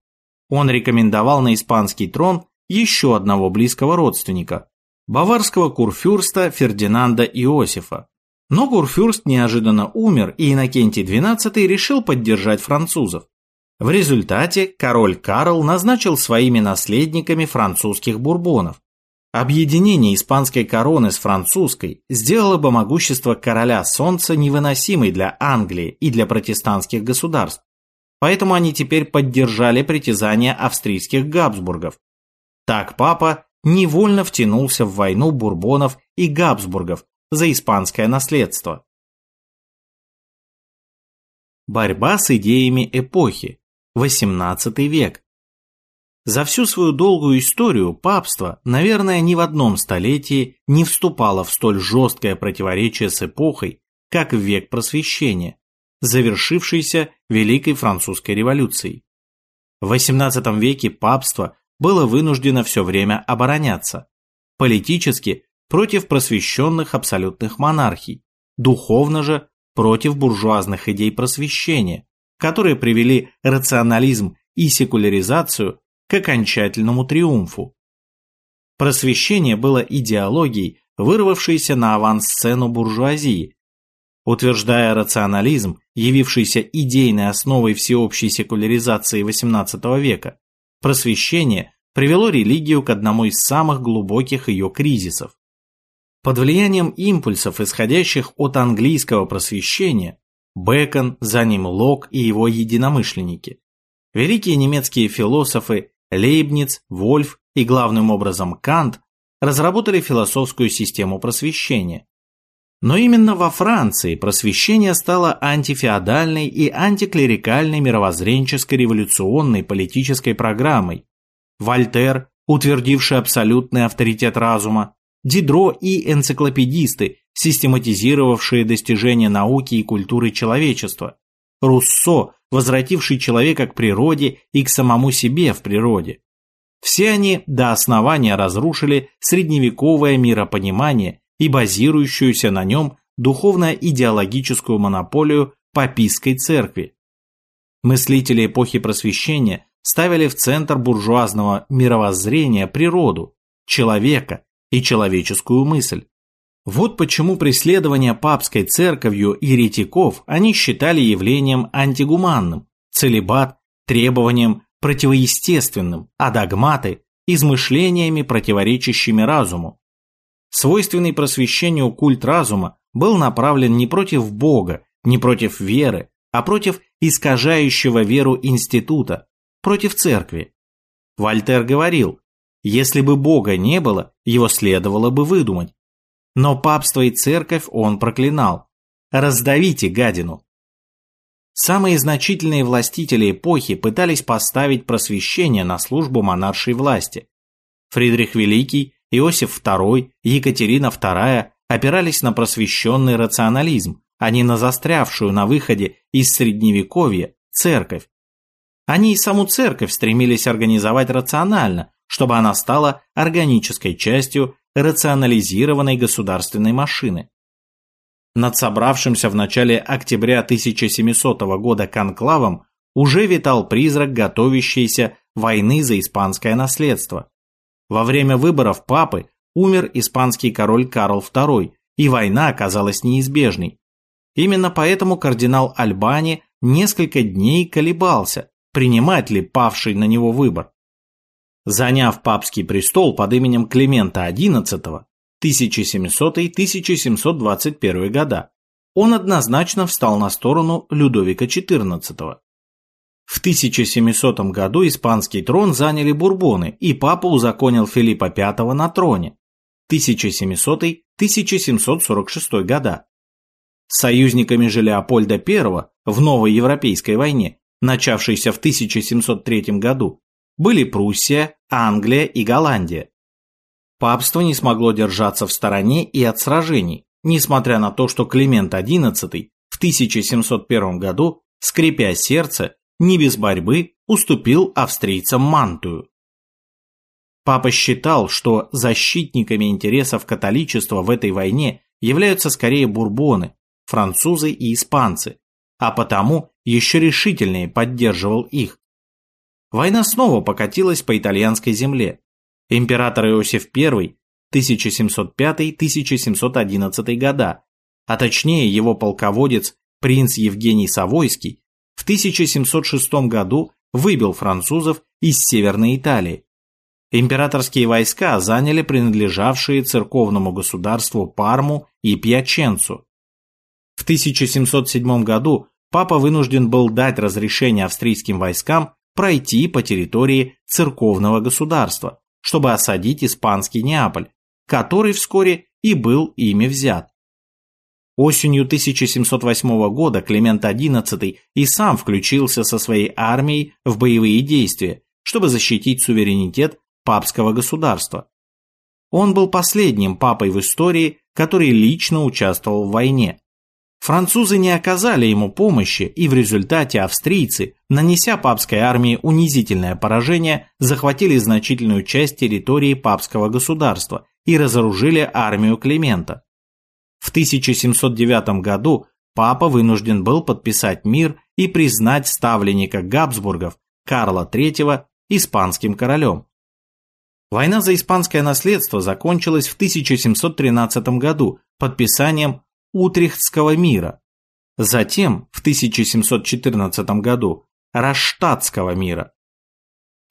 Он рекомендовал на испанский трон еще одного близкого родственника – баварского курфюрста Фердинанда Иосифа. Но курфюрст неожиданно умер, и Иннокентий XII решил поддержать французов. В результате король Карл назначил своими наследниками французских бурбонов, Объединение испанской короны с французской сделало бы могущество короля солнца невыносимой для Англии и для протестантских государств. Поэтому они теперь поддержали притязания австрийских Габсбургов. Так папа невольно втянулся в войну бурбонов и Габсбургов за испанское наследство. Борьба с идеями эпохи. XVIII век. За всю свою долгую историю папство, наверное, ни в одном столетии не вступало в столь жесткое противоречие с эпохой, как в век просвещения, завершившийся Великой Французской революцией. В XVIII веке папство было вынуждено все время обороняться. Политически против просвещенных абсолютных монархий, духовно же против буржуазных идей просвещения, которые привели рационализм и секуляризацию к окончательному триумфу. Просвещение было идеологией, вырвавшейся на авансцену буржуазии. Утверждая рационализм, явившийся идейной основой всеобщей секуляризации XVIII века, просвещение привело религию к одному из самых глубоких ее кризисов. Под влиянием импульсов, исходящих от английского просвещения, Бекон, за ним Лок и его единомышленники, великие немецкие философы Лейбниц, Вольф и главным образом Кант разработали философскую систему просвещения. Но именно во Франции просвещение стало антифеодальной и антиклерикальной мировоззренческой революционной политической программой. Вольтер, утвердивший абсолютный авторитет разума, Дидро и энциклопедисты, систематизировавшие достижения науки и культуры человечества, Руссо, возвративший человека к природе и к самому себе в природе. Все они до основания разрушили средневековое миропонимание и базирующуюся на нем духовно-идеологическую монополию папистской церкви. Мыслители эпохи просвещения ставили в центр буржуазного мировоззрения природу, человека и человеческую мысль. Вот почему преследование папской церковью еретиков они считали явлением антигуманным, целебат – требованием противоестественным, а догматы – измышлениями, противоречащими разуму. Свойственный просвещению культ разума был направлен не против Бога, не против веры, а против искажающего веру института, против церкви. Вольтер говорил, если бы Бога не было, его следовало бы выдумать. Но папство и церковь он проклинал. Раздавите гадину. Самые значительные властители эпохи пытались поставить просвещение на службу монаршей власти. Фридрих Великий, Иосиф II, Екатерина II опирались на просвещенный рационализм, а не на застрявшую на выходе из средневековья церковь. Они и саму церковь стремились организовать рационально, чтобы она стала органической частью рационализированной государственной машины. Над собравшимся в начале октября 1700 года конклавом уже витал призрак готовящейся войны за испанское наследство. Во время выборов папы умер испанский король Карл II, и война оказалась неизбежной. Именно поэтому кардинал Альбани несколько дней колебался, принимать ли павший на него выбор. Заняв папский престол под именем Климента XI 1700-1721 года, он однозначно встал на сторону Людовика XIV. В 1700 году испанский трон заняли бурбоны, и папа узаконил Филиппа V на троне 1700-1746 года. Союзниками же Леопольда I в новой Европейской войне, начавшейся в 1703 году, были Пруссия, Англия и Голландия. Папство не смогло держаться в стороне и от сражений, несмотря на то, что Климент XI в 1701 году, скрипя сердце, не без борьбы уступил австрийцам Мантую. Папа считал, что защитниками интересов католичества в этой войне являются скорее бурбоны, французы и испанцы, а потому еще решительнее поддерживал их. Война снова покатилась по итальянской земле. Император Иосиф I 1705-1711 года, а точнее его полководец принц Евгений Савойский, в 1706 году выбил французов из Северной Италии. Императорские войска заняли принадлежавшие церковному государству Парму и Пьяченцу. В 1707 году папа вынужден был дать разрешение австрийским войскам пройти по территории церковного государства, чтобы осадить испанский Неаполь, который вскоре и был ими взят. Осенью 1708 года Климент XI и сам включился со своей армией в боевые действия, чтобы защитить суверенитет папского государства. Он был последним папой в истории, который лично участвовал в войне. Французы не оказали ему помощи, и в результате австрийцы, нанеся папской армии унизительное поражение, захватили значительную часть территории папского государства и разоружили армию Климента. В 1709 году папа вынужден был подписать мир и признать ставленника Габсбургов Карла III испанским королем. Война за испанское наследство закончилась в 1713 году подписанием Утрехтского мира, затем в 1714 году Раштатского мира.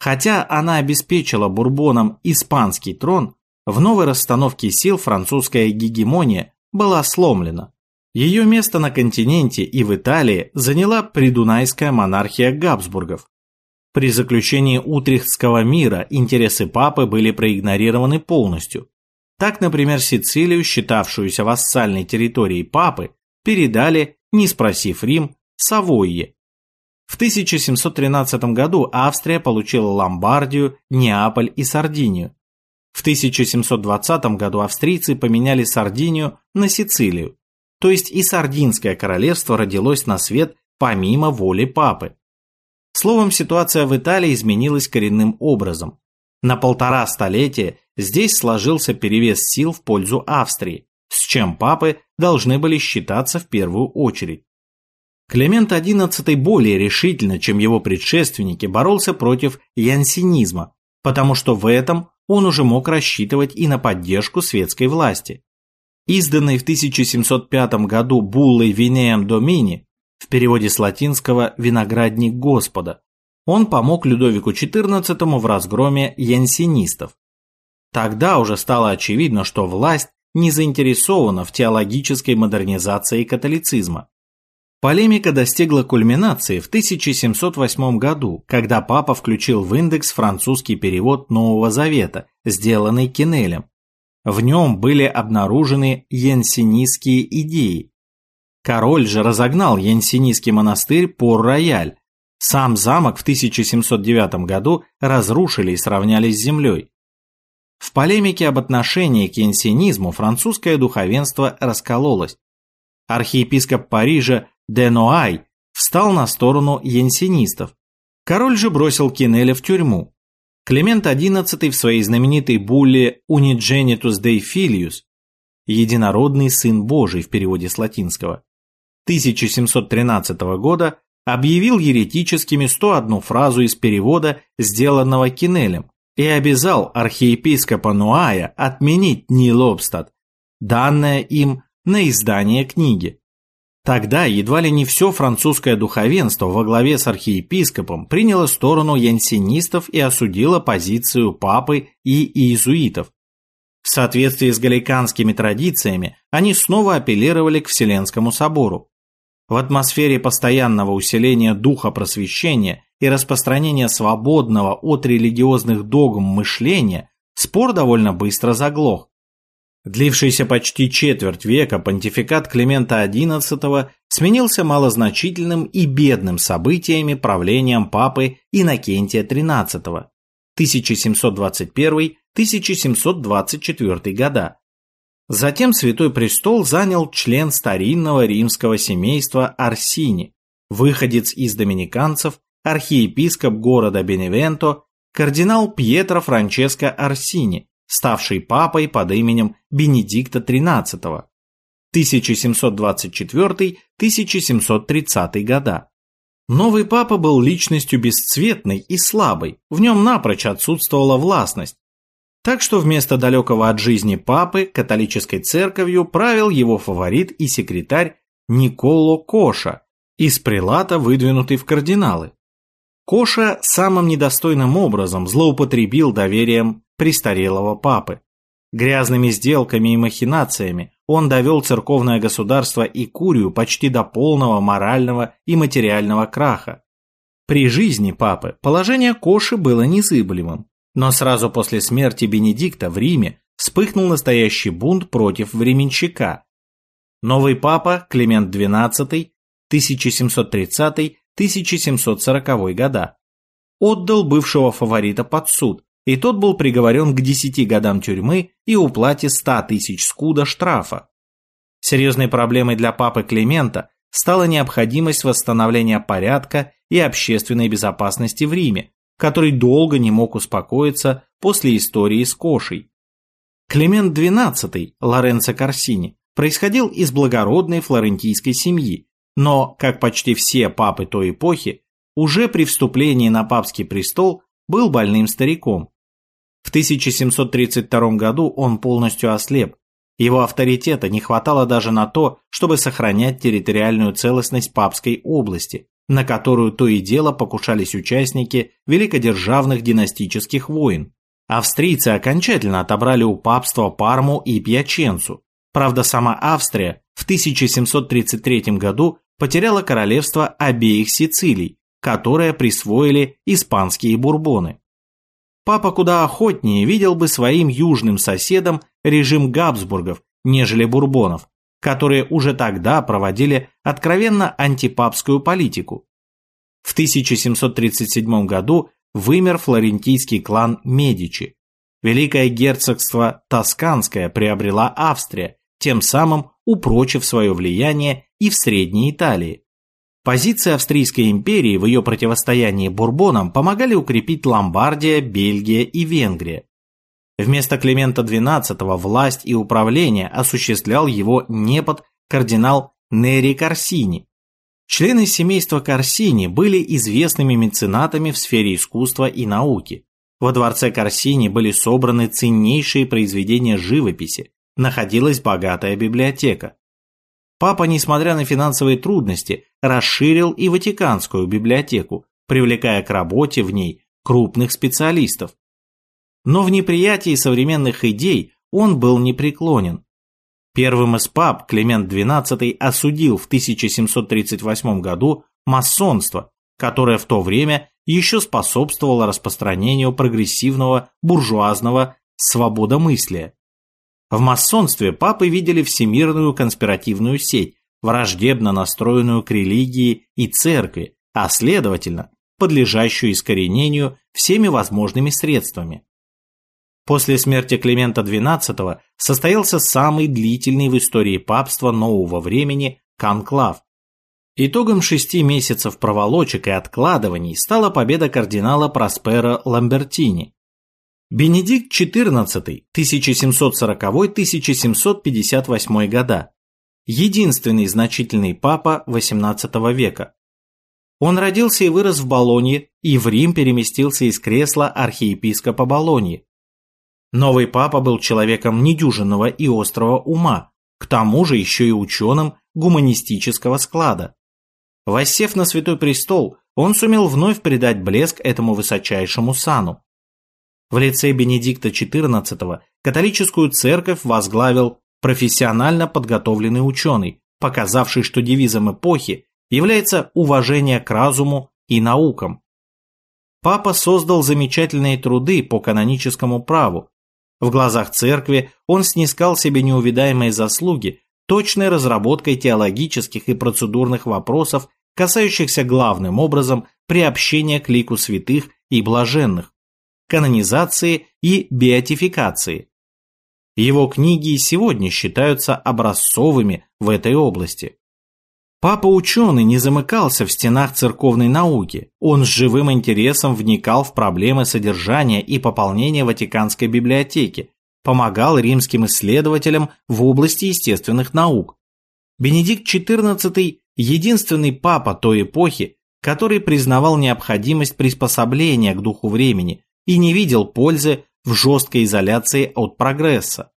Хотя она обеспечила бурбонам испанский трон, в новой расстановке сил французская гегемония была сломлена. Ее место на континенте и в Италии заняла придунайская монархия Габсбургов. При заключении Утрехтского мира интересы папы были проигнорированы полностью, так, например, Сицилию, считавшуюся вассальной территорией папы, передали, не спросив Рим, Савойе. В 1713 году Австрия получила Ломбардию, Неаполь и Сардинию. В 1720 году австрийцы поменяли Сардинию на Сицилию, то есть и Сардинское королевство родилось на свет помимо воли папы. Словом, ситуация в Италии изменилась коренным образом. На полтора столетия здесь сложился перевес сил в пользу Австрии, с чем папы должны были считаться в первую очередь. Климент XI более решительно, чем его предшественники, боролся против янсинизма, потому что в этом он уже мог рассчитывать и на поддержку светской власти. Изданный в 1705 году буллой Винеем Домини, в переводе с латинского «виноградник Господа», он помог Людовику XIV в разгроме янсинистов. Тогда уже стало очевидно, что власть не заинтересована в теологической модернизации католицизма. Полемика достигла кульминации в 1708 году, когда папа включил в индекс французский перевод Нового Завета, сделанный Кинелем. В нем были обнаружены янсинистские идеи. Король же разогнал янсинистский монастырь Пор-Рояль, сам замок в 1709 году разрушили и сравняли с землей. В полемике об отношении к янсенизму французское духовенство раскололось. Архиепископ Парижа Денуай встал на сторону янсенистов. Король же бросил Кинеля в тюрьму. Климент XI в своей знаменитой булле «Unigenitus Dei Filius» «Единородный Сын Божий» в переводе с латинского 1713 года объявил еретическими 101 фразу из перевода, сделанного Кинелем, и обязал архиепископа Нуая отменить Нилобстад, данное им на издание книги. Тогда едва ли не все французское духовенство во главе с архиепископом приняло сторону янсенистов и осудило позицию папы и иезуитов. В соответствии с галиканскими традициями они снова апеллировали к Вселенскому собору. В атмосфере постоянного усиления духа просвещения и распространения свободного от религиозных догм мышления спор довольно быстро заглох. Длившийся почти четверть века понтификат Климента XI сменился малозначительным и бедным событиями правлением папы Иннокентия XIII 1721-1724 года, Затем Святой Престол занял член старинного римского семейства Арсини, выходец из доминиканцев, архиепископ города Беневенто, кардинал Пьетро Франческо Арсини, ставший папой под именем Бенедикта XIII, 1724-1730 года. Новый папа был личностью бесцветной и слабой, в нем напрочь отсутствовала властность, так что вместо далекого от жизни папы католической церковью правил его фаворит и секретарь Николо Коша, из прилата выдвинутый в кардиналы. Коша самым недостойным образом злоупотребил доверием престарелого папы. Грязными сделками и махинациями он довел церковное государство и курию почти до полного морального и материального краха. При жизни папы положение Коши было незыблемым. Но сразу после смерти Бенедикта в Риме вспыхнул настоящий бунт против временщика. Новый папа Климент XII 1730-1740 года отдал бывшего фаворита под суд, и тот был приговорен к 10 годам тюрьмы и уплате 100 тысяч скуда штрафа. Серьезной проблемой для папы Климента стала необходимость восстановления порядка и общественной безопасности в Риме, который долго не мог успокоиться после истории с Кошей. Климент XII, Лоренцо Корсини, происходил из благородной флорентийской семьи, но, как почти все папы той эпохи, уже при вступлении на папский престол был больным стариком. В 1732 году он полностью ослеп. Его авторитета не хватало даже на то, чтобы сохранять территориальную целостность папской области, на которую то и дело покушались участники великодержавных династических войн. Австрийцы окончательно отобрали у папства Парму и Пьяченцу. Правда, сама Австрия в 1733 году потеряла королевство обеих Сицилий, которое присвоили испанские бурбоны. Папа куда охотнее видел бы своим южным соседом режим Габсбургов, нежели бурбонов, которые уже тогда проводили откровенно антипапскую политику. В 1737 году вымер флорентийский клан Медичи. Великое герцогство Тосканское приобрела Австрия, тем самым упрочив свое влияние и в Средней Италии. Позиции Австрийской империи в ее противостоянии Бурбонам помогали укрепить Ломбардия, Бельгия и Венгрия. Вместо Климента XII власть и управление осуществлял его непод кардинал Нери Корсини. Члены семейства Корсини были известными меценатами в сфере искусства и науки. Во дворце Корсини были собраны ценнейшие произведения живописи, находилась богатая библиотека. Папа, несмотря на финансовые трудности, расширил и Ватиканскую библиотеку, привлекая к работе в ней крупных специалистов. Но в неприятии современных идей он был непреклонен. Первым из пап Климент XII осудил в 1738 году масонство, которое в то время еще способствовало распространению прогрессивного буржуазного свободомыслия. В масонстве папы видели всемирную конспиративную сеть, враждебно настроенную к религии и церкви, а следовательно, подлежащую искоренению всеми возможными средствами. После смерти Климента XII состоялся самый длительный в истории папства нового времени конклав. Итогом шести месяцев проволочек и откладываний стала победа кардинала Проспера Ламбертини, Бенедикт XIV, 1740-1758 года, единственный значительный папа XVIII века. Он родился и вырос в Болонье и в Рим переместился из кресла архиепископа Болоньи. Новый папа был человеком недюжинного и острого ума, к тому же еще и ученым гуманистического склада. Воссев на святой престол, он сумел вновь придать блеск этому высочайшему сану. В лице Бенедикта XIV католическую церковь возглавил профессионально подготовленный ученый, показавший, что девизом эпохи является уважение к разуму и наукам. Папа создал замечательные труды по каноническому праву. В глазах церкви он снискал себе неувидаемые заслуги точной разработкой теологических и процедурных вопросов, касающихся главным образом приобщения к лику святых и блаженных канонизации и беатификации. Его книги и сегодня считаются образцовыми в этой области. Папа-ученый не замыкался в стенах церковной науки, он с живым интересом вникал в проблемы содержания и пополнения Ватиканской библиотеки, помогал римским исследователям в области естественных наук. Бенедикт XIV – единственный папа той эпохи, который признавал необходимость приспособления к духу времени, и не видел пользы в жесткой изоляции от прогресса.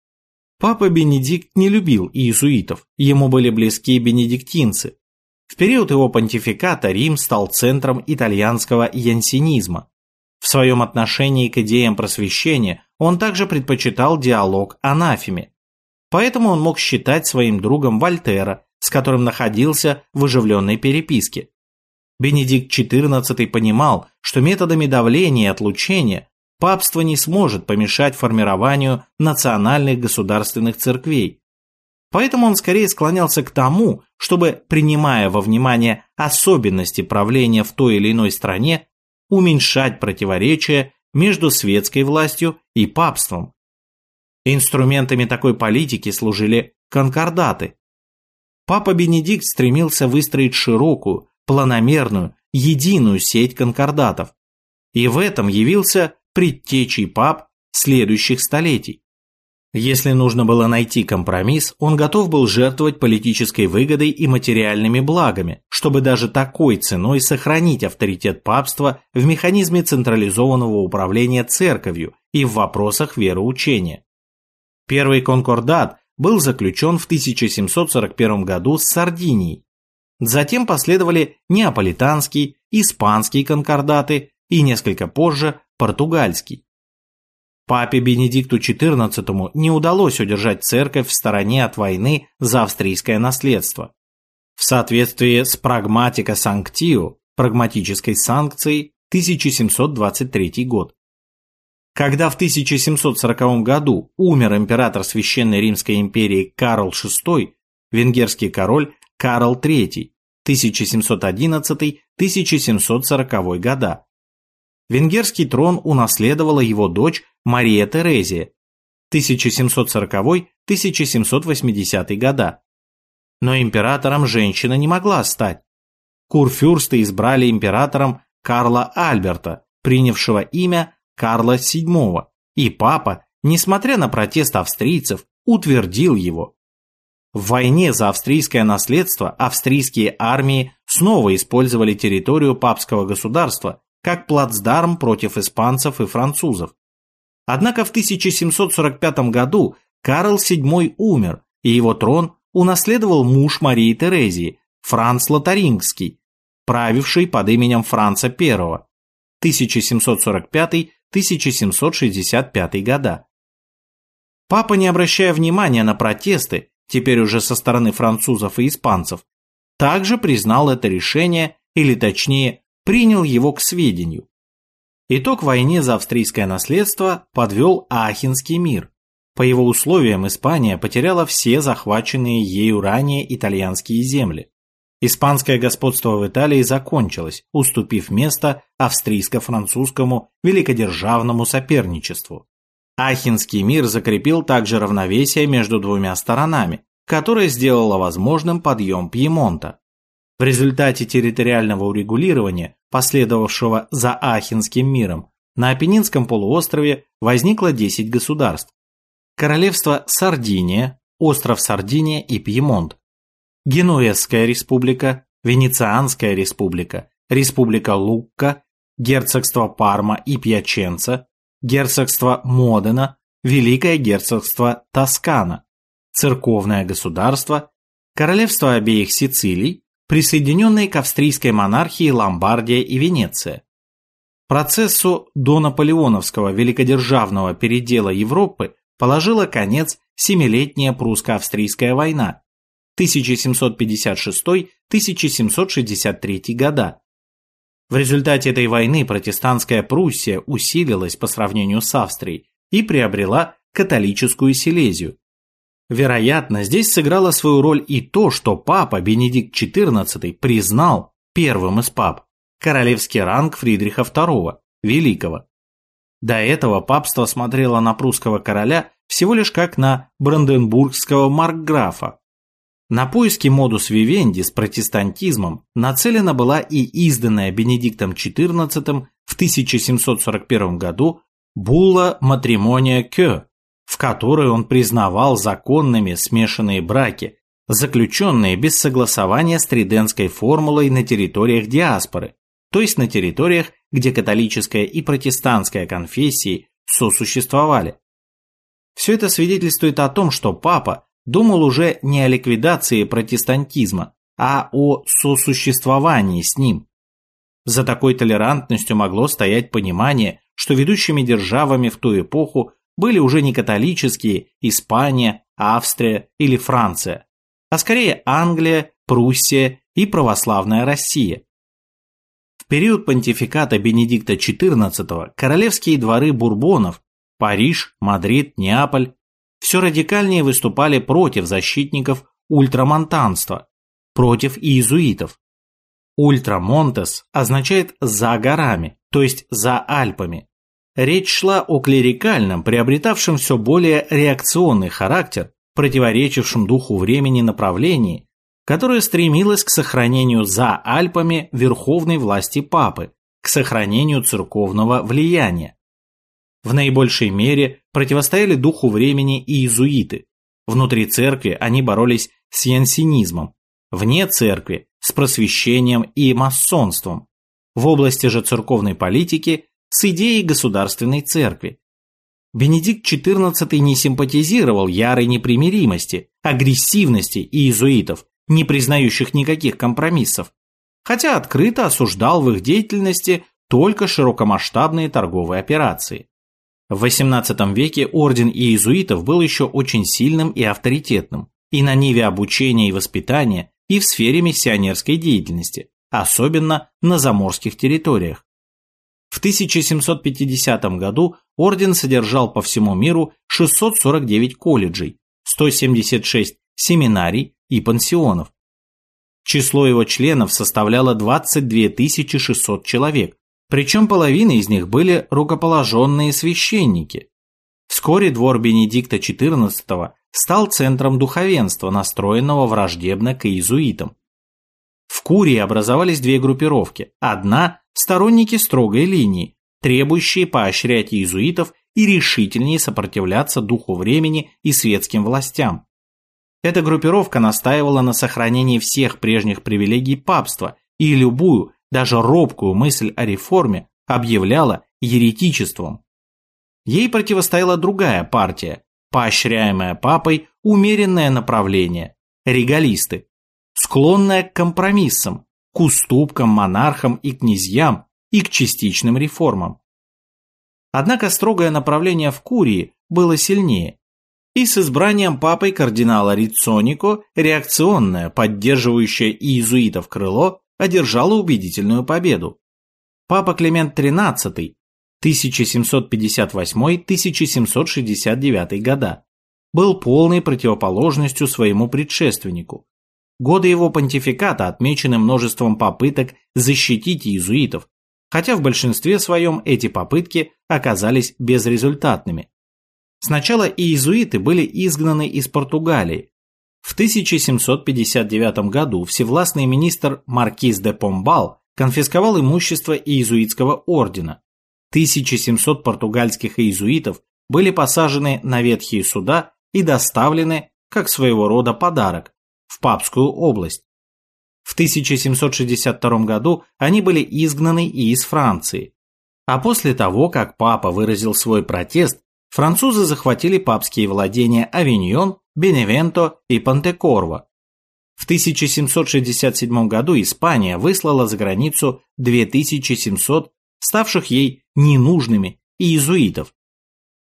Папа Бенедикт не любил иезуитов, ему были близки бенедиктинцы. В период его понтификата Рим стал центром итальянского янсенизма. В своем отношении к идеям просвещения он также предпочитал диалог анафеме. Поэтому он мог считать своим другом Вольтера, с которым находился в оживленной переписке. Бенедикт XIV понимал, что методами давления и отлучения папство не сможет помешать формированию национальных государственных церквей. Поэтому он скорее склонялся к тому, чтобы, принимая во внимание особенности правления в той или иной стране, уменьшать противоречия между светской властью и папством. Инструментами такой политики служили конкордаты, Папа Бенедикт стремился выстроить широкую, планомерную, единую сеть конкордатов. И в этом явился предтечей пап следующих столетий. Если нужно было найти компромисс, он готов был жертвовать политической выгодой и материальными благами, чтобы даже такой ценой сохранить авторитет папства в механизме централизованного управления церковью и в вопросах вероучения. Первый конкордат был заключен в 1741 году с Сардинией. Затем последовали неаполитанский, испанский конкордаты и несколько позже португальский. Папе Бенедикту XIV не удалось удержать церковь в стороне от войны за австрийское наследство. В соответствии с прагматика санктио, прагматической санкцией, 1723 год. Когда в 1740 году умер император Священной Римской империи Карл VI, венгерский король Карл III, 1711-1740 года, Венгерский трон унаследовала его дочь Мария Терезия 1740-1780 года. Но императором женщина не могла стать. Курфюрсты избрали императором Карла Альберта, принявшего имя Карла VII, и папа, несмотря на протест австрийцев, утвердил его. В войне за австрийское наследство австрийские армии снова использовали территорию папского государства как плацдарм против испанцев и французов. Однако в 1745 году Карл VII умер, и его трон унаследовал муж Марии Терезии, Франц Лотарингский, правивший под именем Франца I, 1745-1765 года. Папа, не обращая внимания на протесты, теперь уже со стороны французов и испанцев, также признал это решение, или точнее принял его к сведению. Итог войны за австрийское наследство подвел Ахинский мир. По его условиям Испания потеряла все захваченные ею ранее итальянские земли. Испанское господство в Италии закончилось, уступив место австрийско-французскому великодержавному соперничеству. Ахинский мир закрепил также равновесие между двумя сторонами, которое сделало возможным подъем Пьемонта. В результате территориального урегулирования, последовавшего за Ахенским миром, на Апеннинском полуострове возникло 10 государств. Королевство Сардиния, остров Сардиния и Пьемонт, Генуэзская республика, Венецианская республика, Республика Лукка, Герцогство Парма и Пьяченца, Герцогство Модена, Великое герцогство Тоскана, Церковное государство, Королевство обеих Сицилий, присоединенные к австрийской монархии Ломбардия и Венеция. Процессу донаполеоновского великодержавного передела Европы положила конец Семилетняя прусско-австрийская война 1756-1763 года. В результате этой войны протестантская Пруссия усилилась по сравнению с Австрией и приобрела католическую Силезию, Вероятно, здесь сыграло свою роль и то, что папа Бенедикт XIV признал первым из пап королевский ранг Фридриха II, Великого. До этого папство смотрело на прусского короля всего лишь как на бранденбургского маркграфа. На поиски модус вивенди с протестантизмом нацелена была и изданная Бенедиктом XIV в 1741 году булла «Матримония Кё», в которой он признавал законными смешанные браки, заключенные без согласования с триденской формулой на территориях диаспоры, то есть на территориях, где католическая и протестантская конфессии сосуществовали. Все это свидетельствует о том, что папа думал уже не о ликвидации протестантизма, а о сосуществовании с ним. За такой толерантностью могло стоять понимание, что ведущими державами в ту эпоху были уже не католические Испания, Австрия или Франция, а скорее Англия, Пруссия и православная Россия. В период понтификата Бенедикта XIV королевские дворы бурбонов Париж, Мадрид, Неаполь все радикальнее выступали против защитников ультрамонтанства, против иезуитов. Ультрамонтес означает «за горами», то есть «за Альпами», Речь шла о клерикальном, приобретавшем все более реакционный характер, противоречившем духу времени направлении, которая стремилась к сохранению за Альпами верховной власти папы, к сохранению церковного влияния. В наибольшей мере противостояли духу времени и иезуиты. Внутри церкви они боролись с янсинизмом, вне церкви – с просвещением и масонством, в области же церковной политики – с идеей государственной церкви. Бенедикт XIV не симпатизировал ярой непримиримости, агрессивности иезуитов, не признающих никаких компромиссов, хотя открыто осуждал в их деятельности только широкомасштабные торговые операции. В XVIII веке орден иезуитов был еще очень сильным и авторитетным, и на ниве обучения и воспитания, и в сфере миссионерской деятельности, особенно на заморских территориях. В 1750 году орден содержал по всему миру 649 колледжей, 176 семинарий и пансионов. Число его членов составляло 22 600 человек, причем половина из них были рукоположенные священники. Вскоре двор Бенедикта XIV стал центром духовенства, настроенного враждебно к иезуитам. В Курии образовались две группировки. Одна – сторонники строгой линии, требующие поощрять иезуитов и решительнее сопротивляться духу времени и светским властям. Эта группировка настаивала на сохранении всех прежних привилегий папства и любую, даже робкую мысль о реформе объявляла еретичеством. Ей противостояла другая партия, поощряемая папой умеренное направление – регалисты, склонная к компромиссам, к уступкам монархам и князьям и к частичным реформам. Однако строгое направление в Курии было сильнее, и с избранием папой кардинала Рицонико реакционное, поддерживающее иезуитов крыло, одержало убедительную победу. Папа Климент XIII 1758-1769 года был полной противоположностью своему предшественнику. Годы его понтификата отмечены множеством попыток защитить иезуитов, хотя в большинстве своем эти попытки оказались безрезультатными. Сначала иезуиты были изгнаны из Португалии. В 1759 году всевластный министр Маркиз де Помбал конфисковал имущество иезуитского ордена. 1700 португальских иезуитов были посажены на ветхие суда и доставлены, как своего рода подарок, в Папскую область. В 1762 году они были изгнаны и из Франции. А после того, как папа выразил свой протест, французы захватили папские владения Авиньон, Беневенто и Пантекорво. В 1767 году Испания выслала за границу 2700 ставших ей ненужными иезуитов.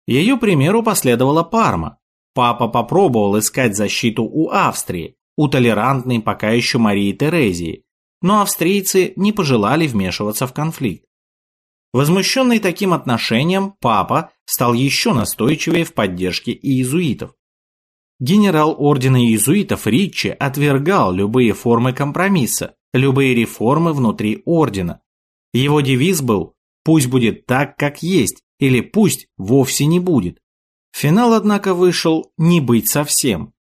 Ее примеру последовала Парма. Папа попробовал искать защиту у Австрии, у толерантной пока еще Марии Терезии, но австрийцы не пожелали вмешиваться в конфликт. Возмущенный таким отношением, папа стал еще настойчивее в поддержке иезуитов. Генерал ордена иезуитов Риччи отвергал любые формы компромисса, любые реформы внутри ордена. Его девиз был «пусть будет так, как есть» или «пусть вовсе не будет». Финал, однако, вышел «не быть совсем».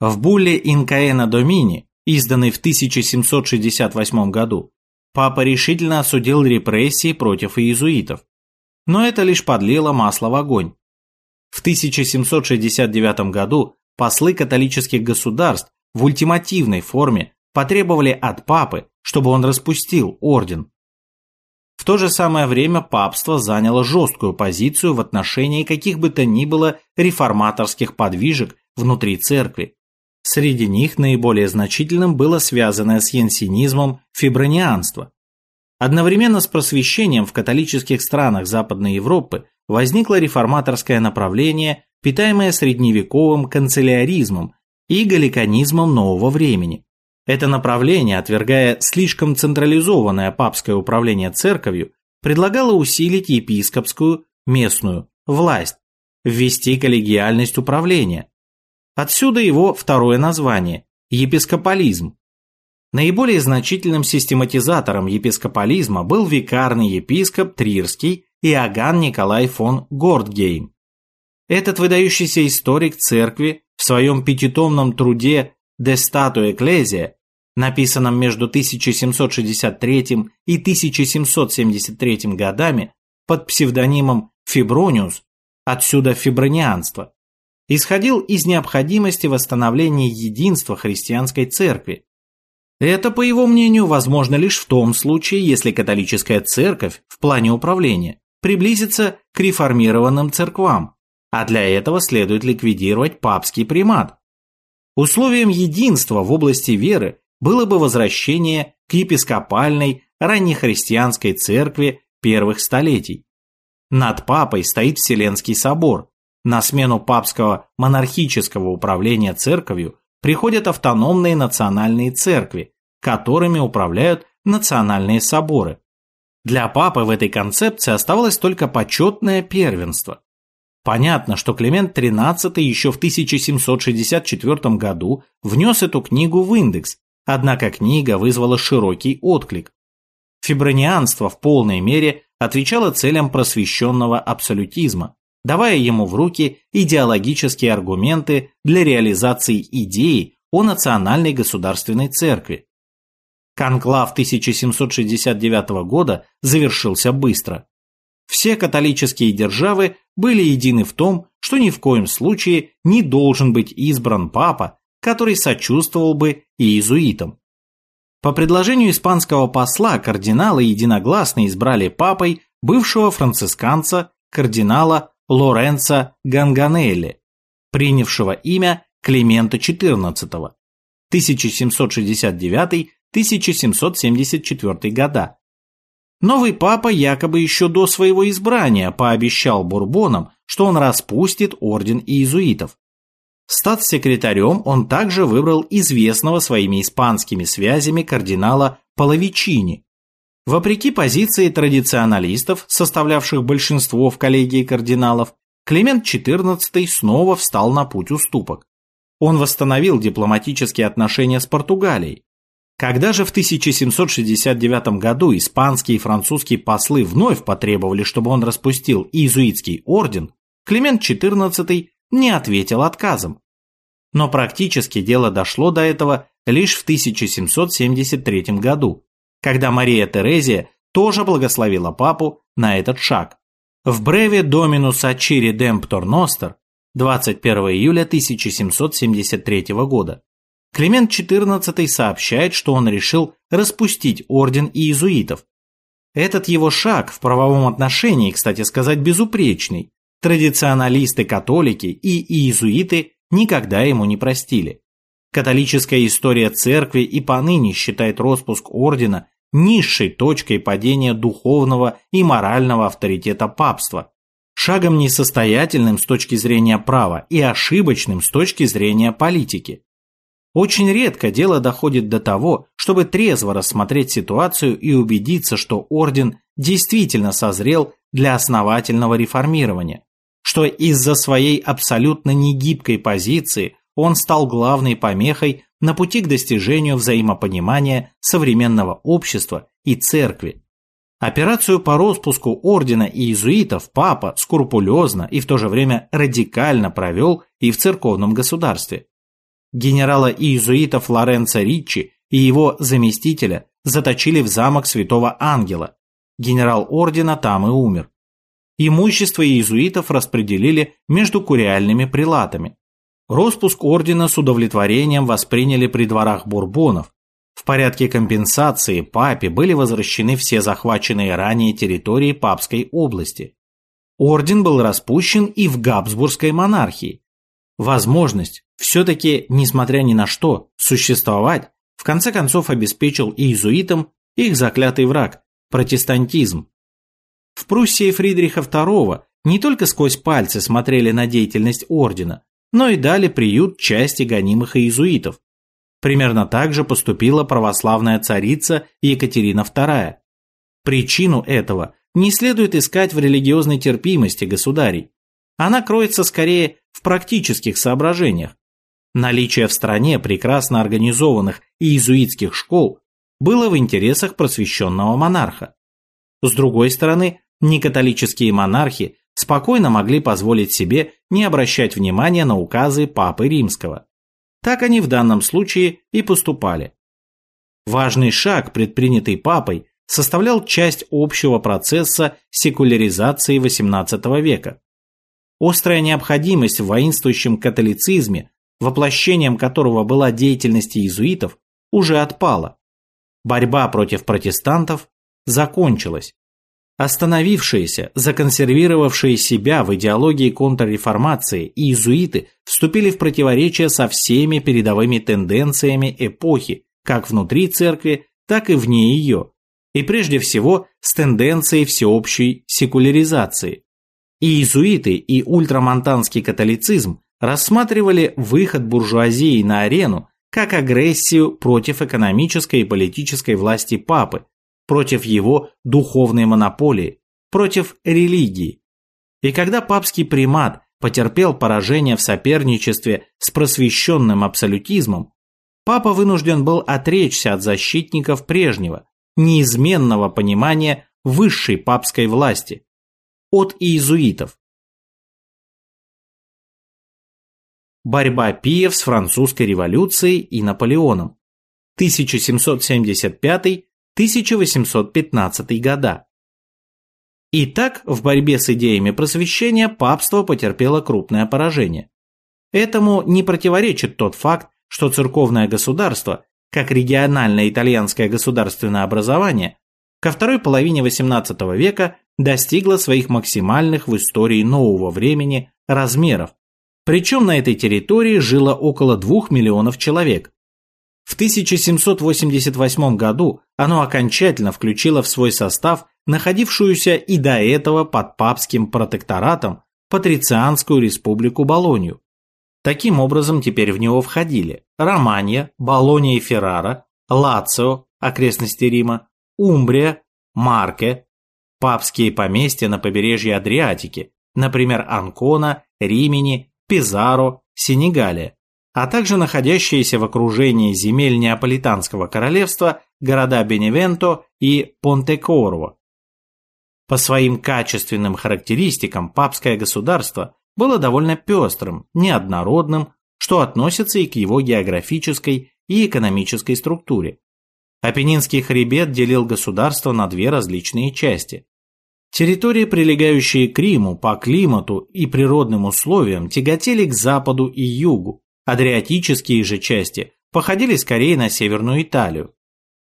В булле Инкаэна Домини, изданной в 1768 году, папа решительно осудил репрессии против иезуитов. Но это лишь подлило масло в огонь. В 1769 году послы католических государств в ультимативной форме потребовали от папы, чтобы он распустил орден. В то же самое время папство заняло жесткую позицию в отношении каких бы то ни было реформаторских подвижек внутри церкви. Среди них наиболее значительным было связанное с янсинизмом фибронианство. Одновременно с просвещением в католических странах Западной Европы возникло реформаторское направление, питаемое средневековым канцеляризмом и галиканизмом нового времени. Это направление, отвергая слишком централизованное папское управление церковью, предлагало усилить епископскую, местную, власть, ввести коллегиальность управления, Отсюда его второе название – епискополизм. Наиболее значительным систематизатором епискополизма был викарный епископ Трирский Иоганн Николай фон Гордгейм. Этот выдающийся историк церкви в своем пятитомном труде «De Statu Ecclesia», написанном между 1763 и 1773 годами под псевдонимом Фиброниус, отсюда фибронианство, исходил из необходимости восстановления единства христианской церкви. Это, по его мнению, возможно лишь в том случае, если католическая церковь в плане управления приблизится к реформированным церквам, а для этого следует ликвидировать папский примат. Условием единства в области веры было бы возвращение к епископальной раннехристианской церкви первых столетий. Над папой стоит Вселенский собор. На смену папского монархического управления церковью приходят автономные национальные церкви, которыми управляют национальные соборы. Для папы в этой концепции оставалось только почетное первенство. Понятно, что Климент XIII еще в 1764 году внес эту книгу в индекс, однако книга вызвала широкий отклик. Фибронианство в полной мере отвечало целям просвещенного абсолютизма, давая ему в руки идеологические аргументы для реализации идеи о национальной государственной церкви. Конклав 1769 года завершился быстро. Все католические державы были едины в том, что ни в коем случае не должен быть избран папа, который сочувствовал бы иезуитам. По предложению испанского посла кардиналы единогласно избрали папой бывшего францисканца кардинала Лоренцо Ганганелли, принявшего имя Климента XIV, 1769-1774 года. Новый папа якобы еще до своего избрания пообещал бурбонам, что он распустит орден иезуитов. Статс-секретарем он также выбрал известного своими испанскими связями кардинала Половичини. Вопреки позиции традиционалистов, составлявших большинство в коллегии кардиналов, Климент XIV снова встал на путь уступок. Он восстановил дипломатические отношения с Португалией, когда же в 1769 году испанские и французские послы вновь потребовали, чтобы он распустил иезуитский орден, Климент XIV не ответил отказом. Но практически дело дошло до этого лишь в 1773 году, когда Мария Терезия тоже благословила папу на этот шаг. В бреве Доминус Ачири Демптор Ностер 21 июля 1773 года Климент XIV сообщает, что он решил распустить орден иезуитов. Этот его шаг в правовом отношении, кстати сказать, безупречный. Традиционалисты-католики и иезуиты никогда ему не простили. Католическая история церкви и поныне считает распуск ордена низшей точкой падения духовного и морального авторитета папства, шагом несостоятельным с точки зрения права и ошибочным с точки зрения политики. Очень редко дело доходит до того, чтобы трезво рассмотреть ситуацию и убедиться, что орден действительно созрел для основательного реформирования, что из-за своей абсолютно негибкой позиции он стал главной помехой на пути к достижению взаимопонимания современного общества и церкви. Операцию по распуску ордена иезуитов папа скрупулезно и в то же время радикально провел и в церковном государстве генерала иезуитов Лоренцо Риччи и его заместителя заточили в замок Святого Ангела. Генерал ордена там и умер. Имущество иезуитов распределили между куриальными прилатами. Роспуск ордена с удовлетворением восприняли при дворах бурбонов. В порядке компенсации папе были возвращены все захваченные ранее территории папской области. Орден был распущен и в Габсбургской монархии. Возможность все-таки, несмотря ни на что, существовать, в конце концов обеспечил иезуитам их заклятый враг – протестантизм. В Пруссии Фридриха II не только сквозь пальцы смотрели на деятельность ордена, но и дали приют части гонимых иезуитов. Примерно так же поступила православная царица Екатерина II. Причину этого не следует искать в религиозной терпимости государей. Она кроется скорее в практических соображениях. Наличие в стране прекрасно организованных иезуитских школ было в интересах просвещенного монарха. С другой стороны, некатолические монархи спокойно могли позволить себе не обращать внимания на указы Папы Римского. так они в данном случае и поступали. Важный шаг, предпринятый папой, составлял часть общего процесса секуляризации XVIII века. Острая необходимость в воинствующем католицизме, воплощением которого была деятельность иезуитов, уже отпала. Борьба против протестантов закончилась. Остановившиеся, законсервировавшие себя в идеологии контрреформации иезуиты вступили в противоречие со всеми передовыми тенденциями эпохи, как внутри церкви, так и вне ее, и прежде всего с тенденцией всеобщей секуляризации. Иезуиты и ультрамонтанский католицизм рассматривали выход буржуазии на арену как агрессию против экономической и политической власти папы, против его духовной монополии, против религии. И когда папский примат потерпел поражение в соперничестве с просвещенным абсолютизмом, папа вынужден был отречься от защитников прежнего, неизменного понимания высшей папской власти, от иезуитов. Борьба Пиев с французской революцией и Наполеоном. 1775 1815 года. Итак, в борьбе с идеями просвещения папство потерпело крупное поражение. Этому не противоречит тот факт, что церковное государство, как региональное итальянское государственное образование, ко второй половине XVIII века достигло своих максимальных в истории нового времени размеров. Причем на этой территории жило около 2 миллионов человек, в 1788 году оно окончательно включило в свой состав находившуюся и до этого под папским протекторатом Патрицианскую республику Болонью. Таким образом, теперь в него входили Романья, Болония и Феррара, Лацио, окрестности Рима, Умбрия, Марке, папские поместья на побережье Адриатики, например, Анкона, Римени, Пизаро, Сенегалия, а также находящиеся в окружении земель Неаполитанского королевства города Беневенто и Понтекорво. По своим качественным характеристикам папское государство было довольно пестрым, неоднородным, что относится и к его географической и экономической структуре. Апеннинский хребет делил государство на две различные части. Территории, прилегающие к Риму по климату и природным условиям, тяготели к западу и югу, Адриатические же части походили скорее на Северную Италию.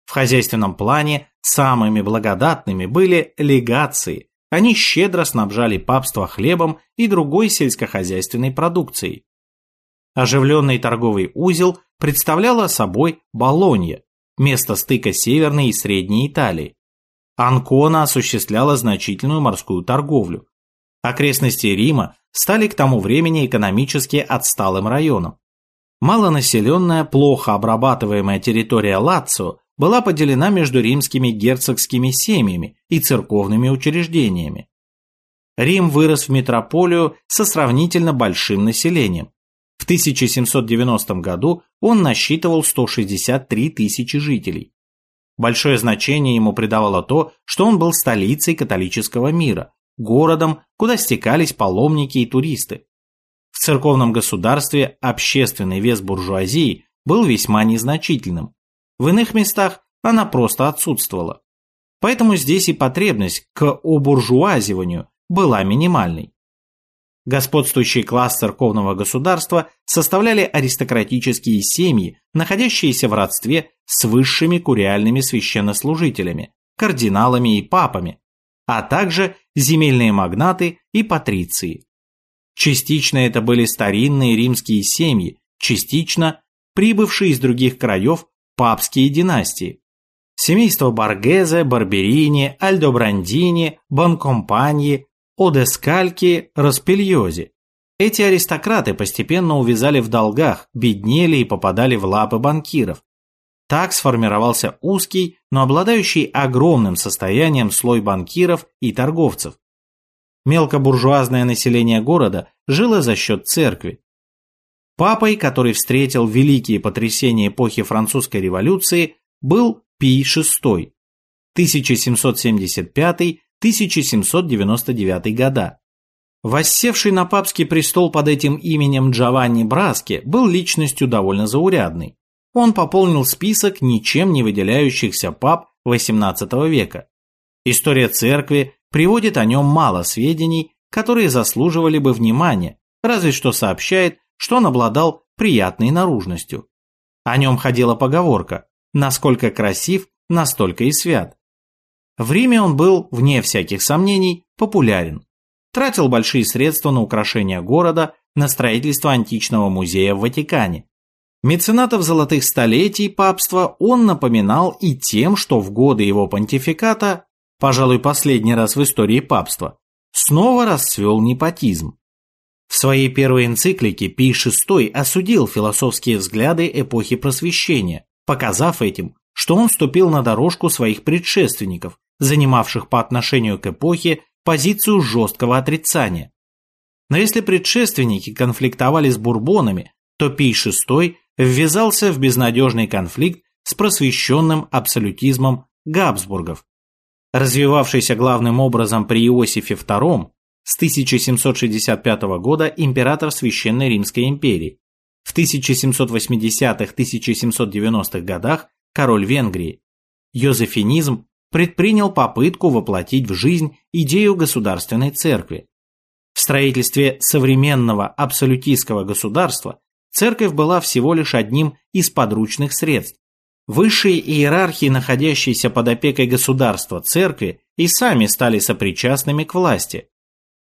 В хозяйственном плане самыми благодатными были легации. Они щедро снабжали папство хлебом и другой сельскохозяйственной продукцией. Оживленный торговый узел представляла собой Болонья, место стыка Северной и Средней Италии. Анкона осуществляла значительную морскую торговлю. Окрестности Рима стали к тому времени экономически отсталым районом. Малонаселенная, плохо обрабатываемая территория Лацио была поделена между римскими герцогскими семьями и церковными учреждениями. Рим вырос в метрополию со сравнительно большим населением. В 1790 году он насчитывал 163 тысячи жителей. Большое значение ему придавало то, что он был столицей католического мира, городом, куда стекались паломники и туристы. В церковном государстве общественный вес буржуазии был весьма незначительным. В иных местах она просто отсутствовала. Поэтому здесь и потребность к обуржуазиванию была минимальной. Господствующий класс церковного государства составляли аристократические семьи, находящиеся в родстве с высшими куриальными священнослужителями, кардиналами и папами, а также земельные магнаты и патриции. Частично это были старинные римские семьи, частично прибывшие из других краев папские династии. Семейство Баргезе, Барберини, Альдобрандини, Бонкомпаньи, Одескальки, Распельози. Эти аристократы постепенно увязали в долгах, беднели и попадали в лапы банкиров. Так сформировался узкий, но обладающий огромным состоянием слой банкиров и торговцев. Мелкобуржуазное население города жило за счет церкви. Папой, который встретил великие потрясения эпохи французской революции, был Пий VI 1775-1799 года. Воссевший на папский престол под этим именем Джованни Браски был личностью довольно заурядной. Он пополнил список ничем не выделяющихся пап XVIII века. История церкви приводит о нем мало сведений, которые заслуживали бы внимания, разве что сообщает, что он обладал приятной наружностью. О нем ходила поговорка «насколько красив, настолько и свят». В Риме он был, вне всяких сомнений, популярен тратил большие средства на украшение города, на строительство античного музея в Ватикане. Меценатов золотых столетий папства он напоминал и тем, что в годы его понтификата, пожалуй, последний раз в истории папства, снова расцвел непотизм. В своей первой энциклике Пий VI осудил философские взгляды эпохи Просвещения, показав этим, что он ступил на дорожку своих предшественников, занимавших по отношению к эпохе позицию жесткого отрицания. Но если предшественники конфликтовали с бурбонами, то Пий VI ввязался в безнадежный конфликт с просвещенным абсолютизмом Габсбургов, развивавшийся главным образом при Иосифе II с 1765 года император Священной Римской империи, в 1780-1790-х годах король Венгрии. Йозефинизм предпринял попытку воплотить в жизнь идею государственной церкви. В строительстве современного абсолютистского государства церковь была всего лишь одним из подручных средств. Высшие иерархии, находящиеся под опекой государства церкви, и сами стали сопричастными к власти.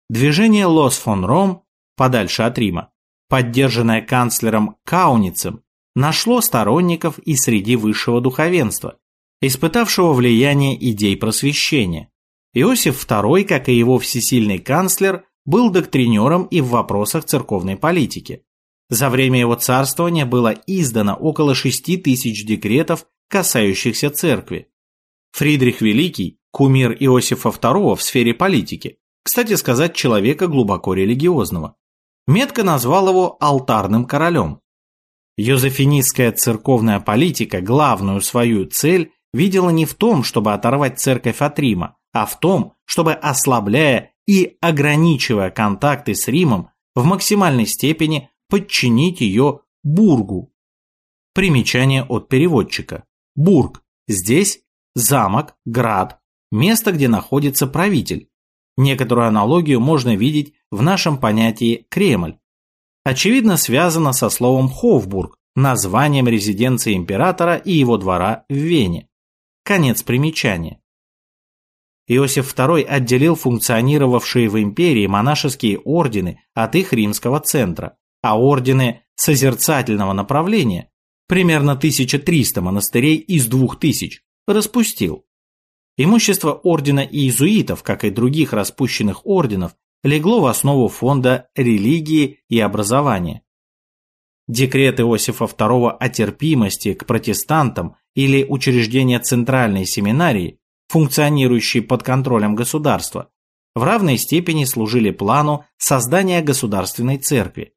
Движение Лос фон Ром, подальше от Рима, поддержанное канцлером Кауницем, нашло сторонников и среди высшего духовенства, испытавшего влияние идей просвещения. Иосиф II, как и его всесильный канцлер, был доктринером и в вопросах церковной политики. За время его царствования было издано около 6 тысяч декретов, касающихся церкви. Фридрих Великий, кумир Иосифа II в сфере политики, кстати сказать, человека глубоко религиозного, метко назвал его алтарным королем. Йозефинистская церковная политика главную свою цель видела не в том, чтобы оторвать церковь от Рима, а в том, чтобы, ослабляя и ограничивая контакты с Римом, в максимальной степени подчинить ее Бургу. Примечание от переводчика. Бург. Здесь замок, град, место, где находится правитель. Некоторую аналогию можно видеть в нашем понятии Кремль. Очевидно, связано со словом Хофбург, названием резиденции императора и его двора в Вене. Конец примечания. Иосиф II отделил функционировавшие в империи монашеские ордены от их римского центра, а ордены созерцательного направления, примерно 1300 монастырей из 2000, распустил. Имущество ордена иезуитов, как и других распущенных орденов, легло в основу фонда религии и образования. Декрет Иосифа II о терпимости к протестантам или учреждение центральной семинарии, функционирующей под контролем государства, в равной степени служили плану создания государственной церкви.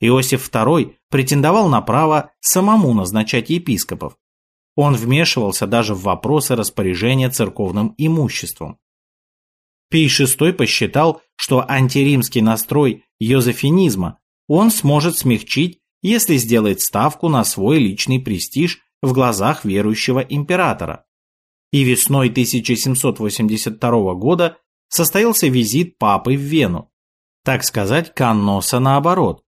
Иосиф II претендовал на право самому назначать епископов. Он вмешивался даже в вопросы распоряжения церковным имуществом. Пий VI посчитал, что антиримский настрой йозефинизма он сможет смягчить, если сделает ставку на свой личный престиж в глазах верующего императора. И весной 1782 года состоялся визит папы в Вену, так сказать, канноса наоборот.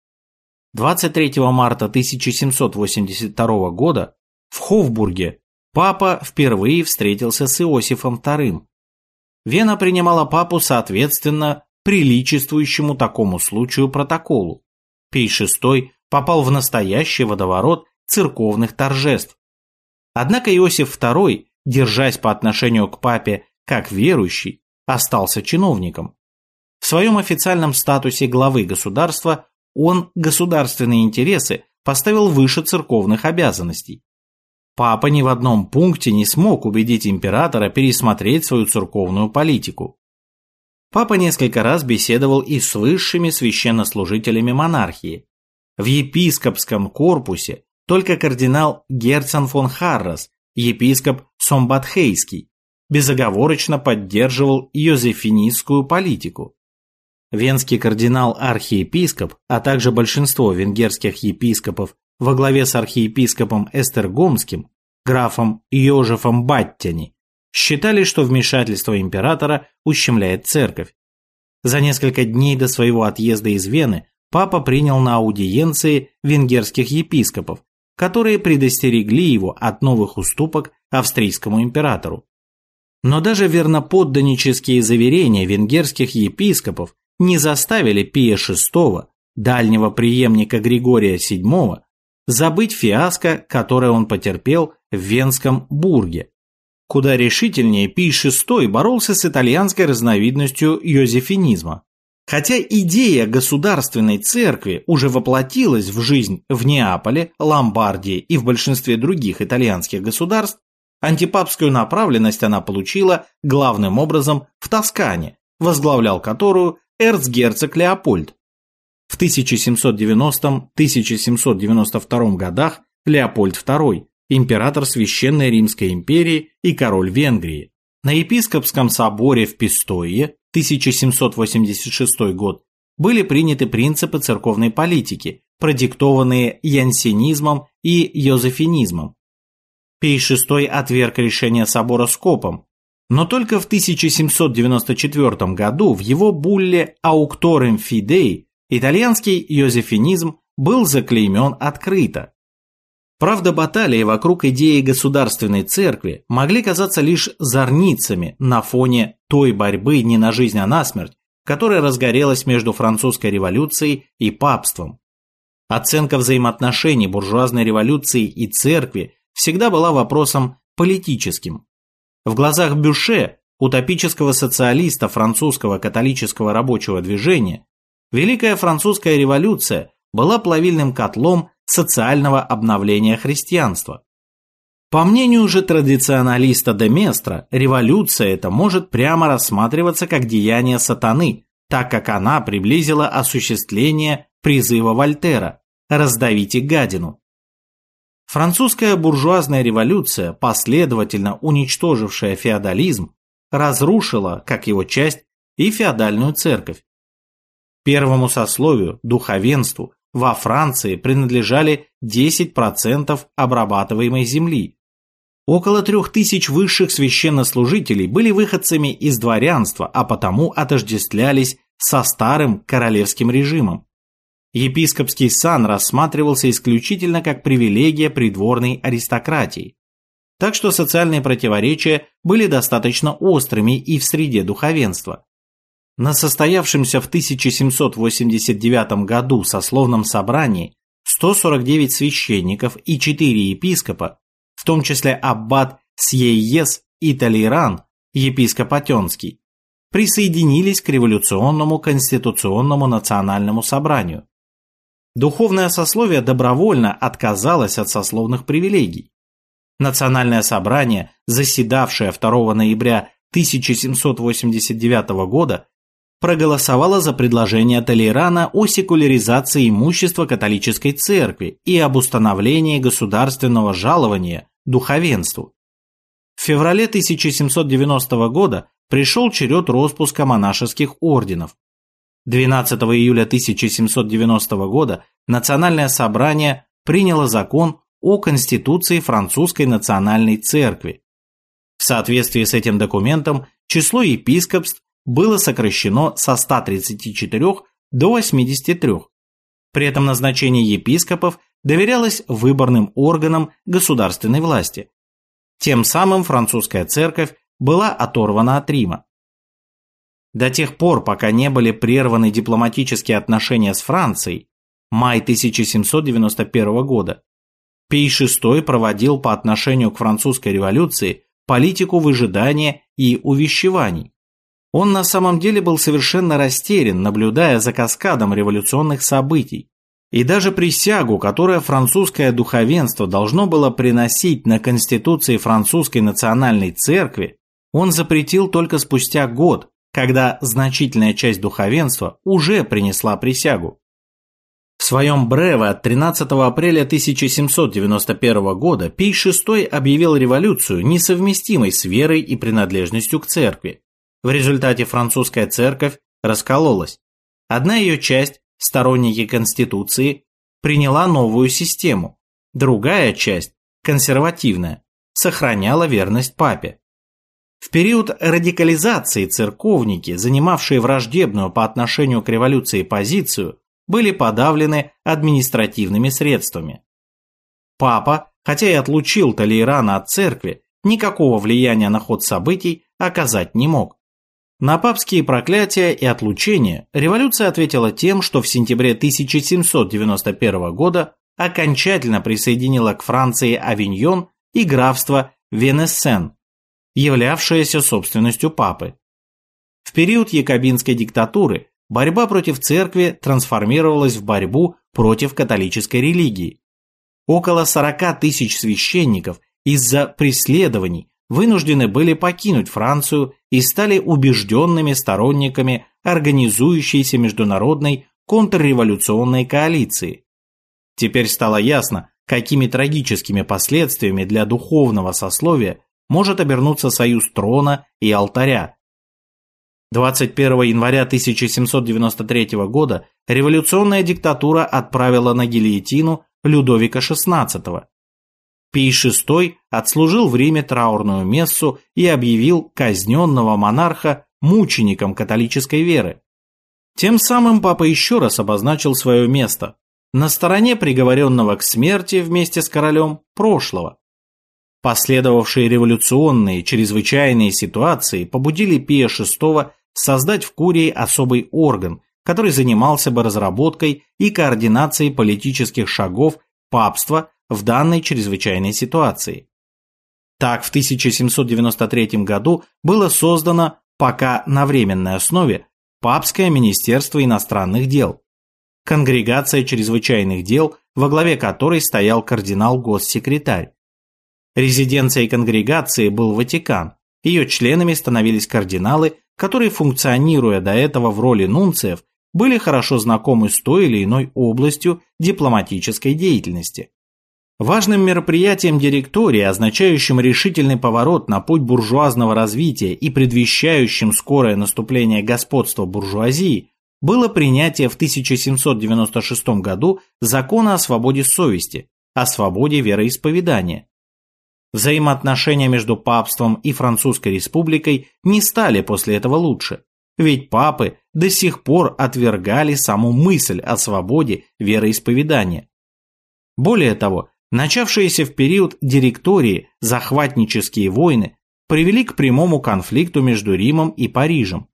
23 марта 1782 года в Хофбурге папа впервые встретился с Иосифом II. Вена принимала папу соответственно приличествующему такому случаю протоколу. Пий VI попал в настоящий водоворот церковных торжеств. Однако Иосиф II, держась по отношению к папе как верующий, остался чиновником. В своем официальном статусе главы государства он государственные интересы поставил выше церковных обязанностей. Папа ни в одном пункте не смог убедить императора пересмотреть свою церковную политику. Папа несколько раз беседовал и с высшими священнослужителями монархии. В епископском корпусе только кардинал Герцен фон Харрас, епископ Сомбатхейский, безоговорочно поддерживал йозефинистскую политику. венский кардинал-архиепископ, а также большинство венгерских епископов во главе с архиепископом Эстергомским, графом Йожефом Баттяни, считали, что вмешательство императора ущемляет церковь. За несколько дней до своего отъезда из Вены папа принял на аудиенции венгерских епископов, которые предостерегли его от новых уступок австрийскому императору. Но даже верноподданнические заверения венгерских епископов не заставили Пия VI, дальнего преемника Григория VII, забыть фиаско, которое он потерпел в Венском бурге. Куда решительнее Пий VI боролся с итальянской разновидностью йозефинизма. Хотя идея государственной церкви уже воплотилась в жизнь в Неаполе, Ломбардии и в большинстве других итальянских государств, антипапскую направленность она получила главным образом в Тоскане, возглавлял которую эрцгерцог Леопольд. В 1790-1792 годах Леопольд II, император Священной Римской империи и король Венгрии. На епископском соборе в Пистое 1786 год были приняты принципы церковной политики, продиктованные янсенизмом и йозефинизмом. Пей VI отверг решение собора Скопом, но только в 1794 году в его булле «Аукторем Фидей» итальянский йозефинизм был заклеймен открыто. Правда, баталии вокруг идеи государственной церкви могли казаться лишь зорницами на фоне той борьбы не на жизнь, а на смерть, которая разгорелась между французской революцией и папством. Оценка взаимоотношений буржуазной революции и церкви всегда была вопросом политическим. В глазах Бюше, утопического социалиста французского католического рабочего движения, Великая французская революция была плавильным котлом социального обновления христианства. По мнению же традиционалиста де Местро, революция эта может прямо рассматриваться как деяние сатаны, так как она приблизила осуществление призыва Вольтера «раздавите гадину». Французская буржуазная революция, последовательно уничтожившая феодализм, разрушила, как его часть, и феодальную церковь. Первому сословию, духовенству, во Франции принадлежали 10% обрабатываемой земли. Около трех тысяч высших священнослужителей были выходцами из дворянства, а потому отождествлялись со старым королевским режимом. Епископский сан рассматривался исключительно как привилегия придворной аристократии. Так что социальные противоречия были достаточно острыми и в среде духовенства. На состоявшемся в 1789 году сословном собрании 149 священников и 4 епископа, в том числе аббат Сьейес и Толейран, епископ Атенский, присоединились к революционному конституционному национальному собранию. Духовное сословие добровольно отказалось от сословных привилегий. Национальное собрание, заседавшее 2 ноября 1789 года, проголосовала за предложение Толерана о секуляризации имущества католической церкви и об установлении государственного жалования духовенству. В феврале 1790 года пришел черед распуска монашеских орденов. 12 июля 1790 года Национальное собрание приняло закон о Конституции Французской национальной церкви. В соответствии с этим документом число епископств было сокращено со 134 до 83. При этом назначение епископов доверялось выборным органам государственной власти. Тем самым французская церковь была оторвана от Рима. До тех пор, пока не были прерваны дипломатические отношения с Францией, май 1791 года, Пий VI проводил по отношению к французской революции политику выжидания и увещеваний. Он на самом деле был совершенно растерян, наблюдая за каскадом революционных событий. И даже присягу, которое французское духовенство должно было приносить на Конституции французской национальной церкви, он запретил только спустя год, когда значительная часть духовенства уже принесла присягу. В своем брево от 13 апреля 1791 года Пий VI объявил революцию несовместимой с верой и принадлежностью к церкви. В результате французская церковь раскололась. Одна ее часть, сторонники Конституции, приняла новую систему, другая часть, консервативная, сохраняла верность папе. В период радикализации церковники, занимавшие враждебную по отношению к революции позицию, были подавлены административными средствами. Папа, хотя и отлучил Толейрана от церкви, никакого влияния на ход событий оказать не мог. На папские проклятия и отлучения революция ответила тем, что в сентябре 1791 года окончательно присоединила к Франции Авиньон и графство Венессен, являвшееся собственностью папы. В период якобинской диктатуры борьба против церкви трансформировалась в борьбу против католической религии. Около 40 тысяч священников из-за преследований вынуждены были покинуть Францию и стали убежденными сторонниками организующейся международной контрреволюционной коалиции. Теперь стало ясно, какими трагическими последствиями для духовного сословия может обернуться союз трона и алтаря. 21 января 1793 года революционная диктатура отправила на гильотину Людовика XVI. Пий VI отслужил в Риме траурную мессу и объявил казненного монарха мучеником католической веры. Тем самым папа еще раз обозначил свое место на стороне приговоренного к смерти вместе с королем прошлого. Последовавшие революционные чрезвычайные ситуации побудили Пия VI создать в Курии особый орган, который занимался бы разработкой и координацией политических шагов папства в данной чрезвычайной ситуации. Так, в 1793 году было создано, пока на временной основе, Папское министерство иностранных дел, конгрегация чрезвычайных дел, во главе которой стоял кардинал-госсекретарь. Резиденцией конгрегации был Ватикан, ее членами становились кардиналы, которые, функционируя до этого в роли нунциев, были хорошо знакомы с той или иной областью дипломатической деятельности. Важным мероприятием директории, означающим решительный поворот на путь буржуазного развития и предвещающим скорое наступление господства буржуазии, было принятие в 1796 году закона о свободе совести, о свободе вероисповедания. Взаимоотношения между папством и Французской республикой не стали после этого лучше, ведь папы до сих пор отвергали саму мысль о свободе вероисповедания. Более того, Начавшиеся в период директории захватнические войны привели к прямому конфликту между Римом и Парижем.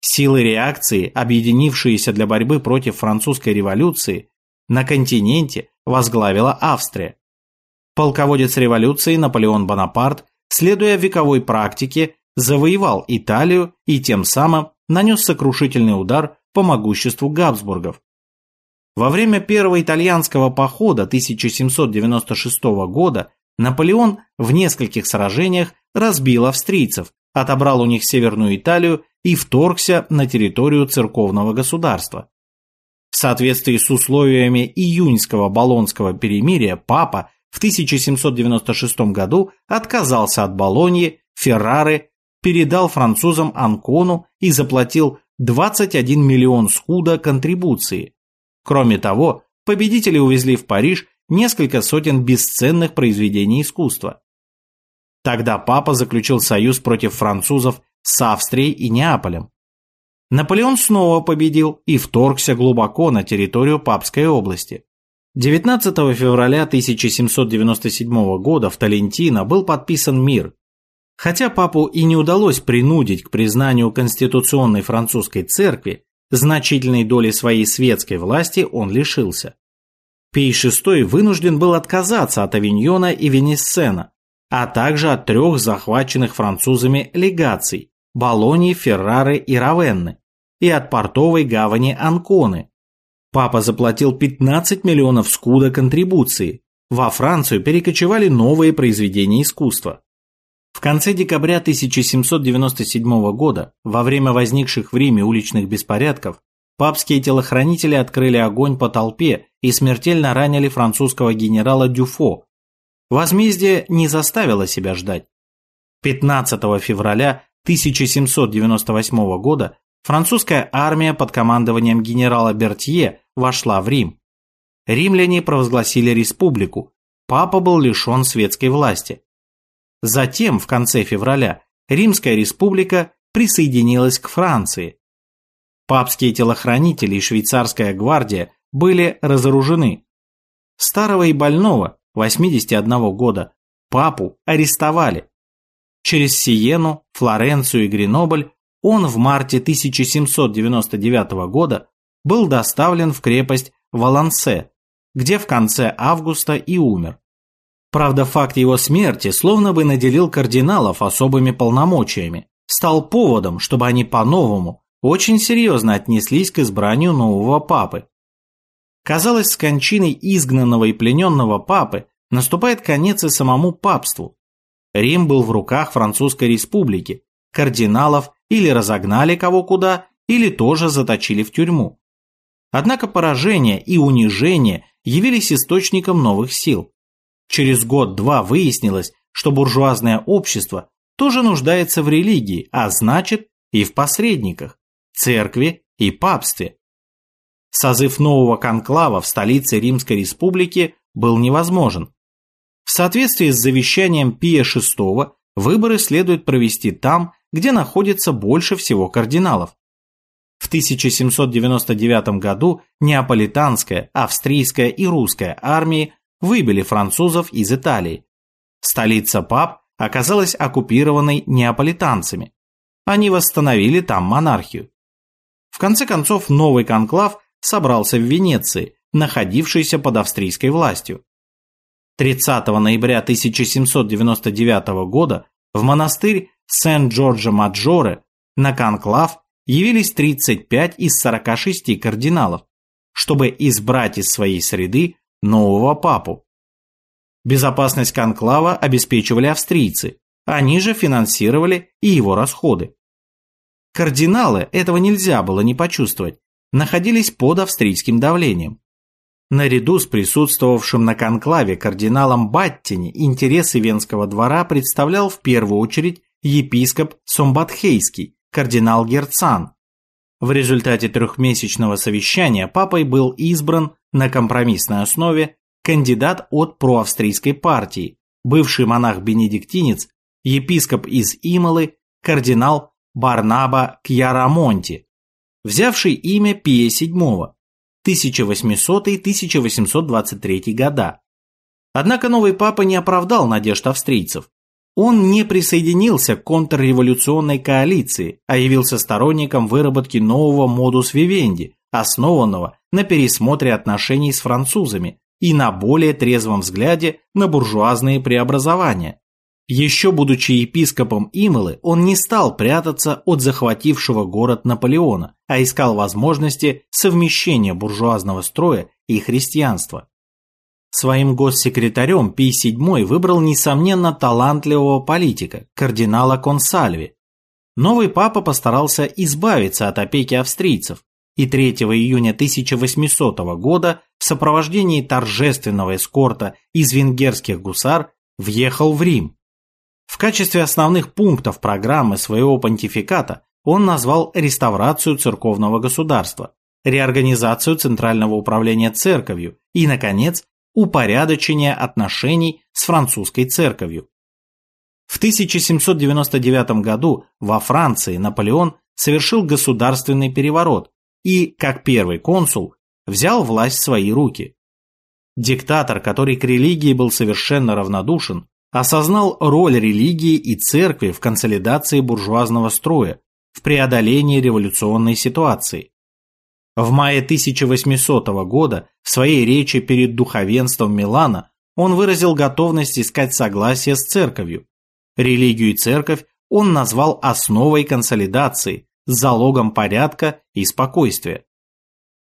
Силы реакции, объединившиеся для борьбы против французской революции, на континенте возглавила Австрия. Полководец революции Наполеон Бонапарт, следуя вековой практике, завоевал Италию и тем самым нанес сокрушительный удар по могуществу Габсбургов. Во время первого итальянского похода 1796 года Наполеон в нескольких сражениях разбил австрийцев, отобрал у них Северную Италию и вторгся на территорию церковного государства. В соответствии с условиями июньского Болонского перемирия папа в 1796 году отказался от Болоньи, Феррары, передал французам Анкону и заплатил 21 миллион скуда контрибуции, Кроме того, победители увезли в Париж несколько сотен бесценных произведений искусства. Тогда папа заключил союз против французов с Австрией и Неаполем. Наполеон снова победил и вторгся глубоко на территорию Папской области. 19 февраля 1797 года в Талентино был подписан мир. Хотя папу и не удалось принудить к признанию Конституционной французской церкви, Значительной доли своей светской власти он лишился. Пий VI вынужден был отказаться от Авиньона и Венессена, а также от трех захваченных французами легаций – Болонии, Феррары и Равенны, и от портовой гавани Анконы. Папа заплатил 15 миллионов скуда контрибуции. Во Францию перекочевали новые произведения искусства. В конце декабря 1797 года, во время возникших в Риме уличных беспорядков, папские телохранители открыли огонь по толпе и смертельно ранили французского генерала Дюфо. Возмездие не заставило себя ждать. 15 февраля 1798 года французская армия под командованием генерала Бертье вошла в Рим. Римляне провозгласили республику, папа был лишен светской власти. Затем, в конце февраля, Римская республика присоединилась к Франции. Папские телохранители и швейцарская гвардия были разоружены. Старого и больного, 81 года, папу арестовали. Через Сиену, Флоренцию и Гренобль он в марте 1799 года был доставлен в крепость Валансе, где в конце августа и умер. Правда, факт его смерти словно бы наделил кардиналов особыми полномочиями, стал поводом, чтобы они по-новому очень серьезно отнеслись к избранию нового папы. Казалось, с кончиной изгнанного и плененного папы наступает конец и самому папству. Рим был в руках Французской республики, кардиналов или разогнали кого куда, или тоже заточили в тюрьму. Однако поражение и унижение явились источником новых сил. Через год-два выяснилось, что буржуазное общество тоже нуждается в религии, а значит и в посредниках, церкви и папстве. Созыв нового конклава в столице Римской республики был невозможен. В соответствии с завещанием Пия VI выборы следует провести там, где находится больше всего кардиналов. В 1799 году неаполитанская, австрийская и русская армии выбили французов из Италии. Столица пап оказалась оккупированной неаполитанцами. Они восстановили там монархию. В конце концов, новый конклав собрался в Венеции, находившейся под австрийской властью. 30 ноября 1799 года в монастырь Сен-Джорджо-Маджоре на конклав явились 35 из 46 кардиналов, чтобы избрать из своей среды нового папу. Безопасность конклава обеспечивали австрийцы, они же финансировали и его расходы. Кардиналы, этого нельзя было не почувствовать, находились под австрийским давлением. Наряду с присутствовавшим на конклаве кардиналом Баттини интересы Венского двора представлял в первую очередь епископ Сомбатхейский, кардинал Герцан. В результате трехмесячного совещания папой был избран на компромиссной основе кандидат от проавстрийской партии, бывший монах-бенедиктинец, епископ из Ималы, кардинал Барнаба Кьярамонти, взявший имя Пия VII, 1800-1823 года. Однако новый папа не оправдал надежд австрийцев. Он не присоединился к контрреволюционной коалиции, а явился сторонником выработки нового модус вивенди, основанного на пересмотре отношений с французами и на более трезвом взгляде на буржуазные преобразования. Еще будучи епископом Имылы, он не стал прятаться от захватившего город Наполеона, а искал возможности совмещения буржуазного строя и христианства. Своим госсекретарем Пий VII выбрал, несомненно, талантливого политика, кардинала Консальви. Новый папа постарался избавиться от опеки австрийцев, и 3 июня 1800 года в сопровождении торжественного эскорта из венгерских гусар въехал в Рим. В качестве основных пунктов программы своего понтификата он назвал реставрацию церковного государства, реорганизацию Центрального управления церковью и, наконец, упорядочение отношений с французской церковью. В 1799 году во Франции Наполеон совершил государственный переворот и, как первый консул, взял власть в свои руки. Диктатор, который к религии был совершенно равнодушен, осознал роль религии и церкви в консолидации буржуазного строя, в преодолении революционной ситуации. В мае 1800 года в своей речи перед духовенством Милана он выразил готовность искать согласие с церковью. Религию и церковь он назвал основой консолидации, залогом порядка и спокойствия.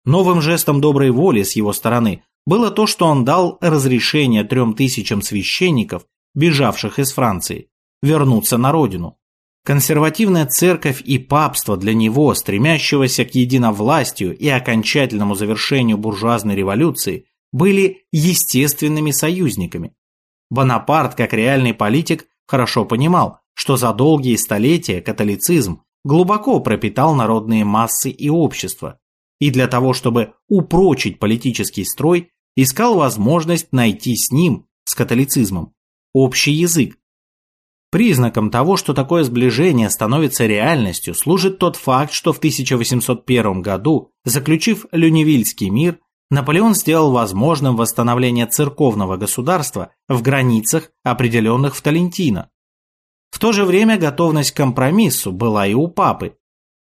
Новым жестом доброй воли с его стороны было то, что он дал разрешение трем тысячам священников, бежавших из Франции, вернуться на родину. Консервативная церковь и папство для него, стремящегося к единовластию и окончательному завершению буржуазной революции, были естественными союзниками. Бонапарт, как реальный политик, хорошо понимал, что за долгие столетия католицизм глубоко пропитал народные массы и общество, и для того, чтобы упрочить политический строй, искал возможность найти с ним, с католицизмом, общий язык. Признаком того, что такое сближение становится реальностью, служит тот факт, что в 1801 году, заключив Люневильский мир, Наполеон сделал возможным восстановление церковного государства в границах, определенных в Талентино. В то же время готовность к компромиссу была и у папы.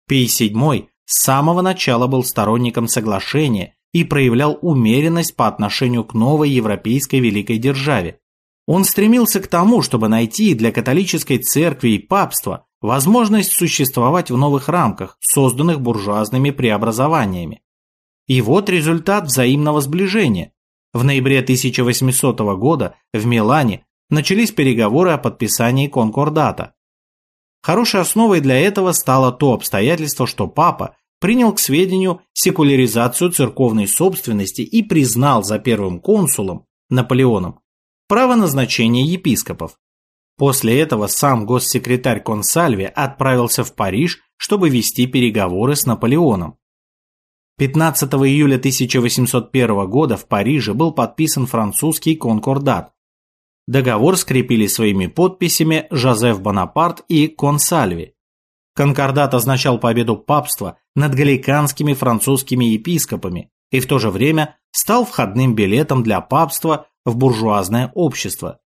Пий VII с самого начала был сторонником соглашения и проявлял умеренность по отношению к новой европейской великой державе. Он стремился к тому, чтобы найти для католической церкви и папства возможность существовать в новых рамках, созданных буржуазными преобразованиями. И вот результат взаимного сближения. В ноябре 1800 года в Милане начались переговоры о подписании конкордата. Хорошей основой для этого стало то обстоятельство, что папа принял к сведению секуляризацию церковной собственности и признал за первым консулом, Наполеоном, право назначения епископов. После этого сам госсекретарь Консальви отправился в Париж, чтобы вести переговоры с Наполеоном. 15 июля 1801 года в Париже был подписан французский конкордат. Договор скрепили своими подписями Жозеф Бонапарт и Консальви. Конкордат означал победу папства над галиканскими французскими епископами и в то же время стал входным билетом для папства в буржуазное общество.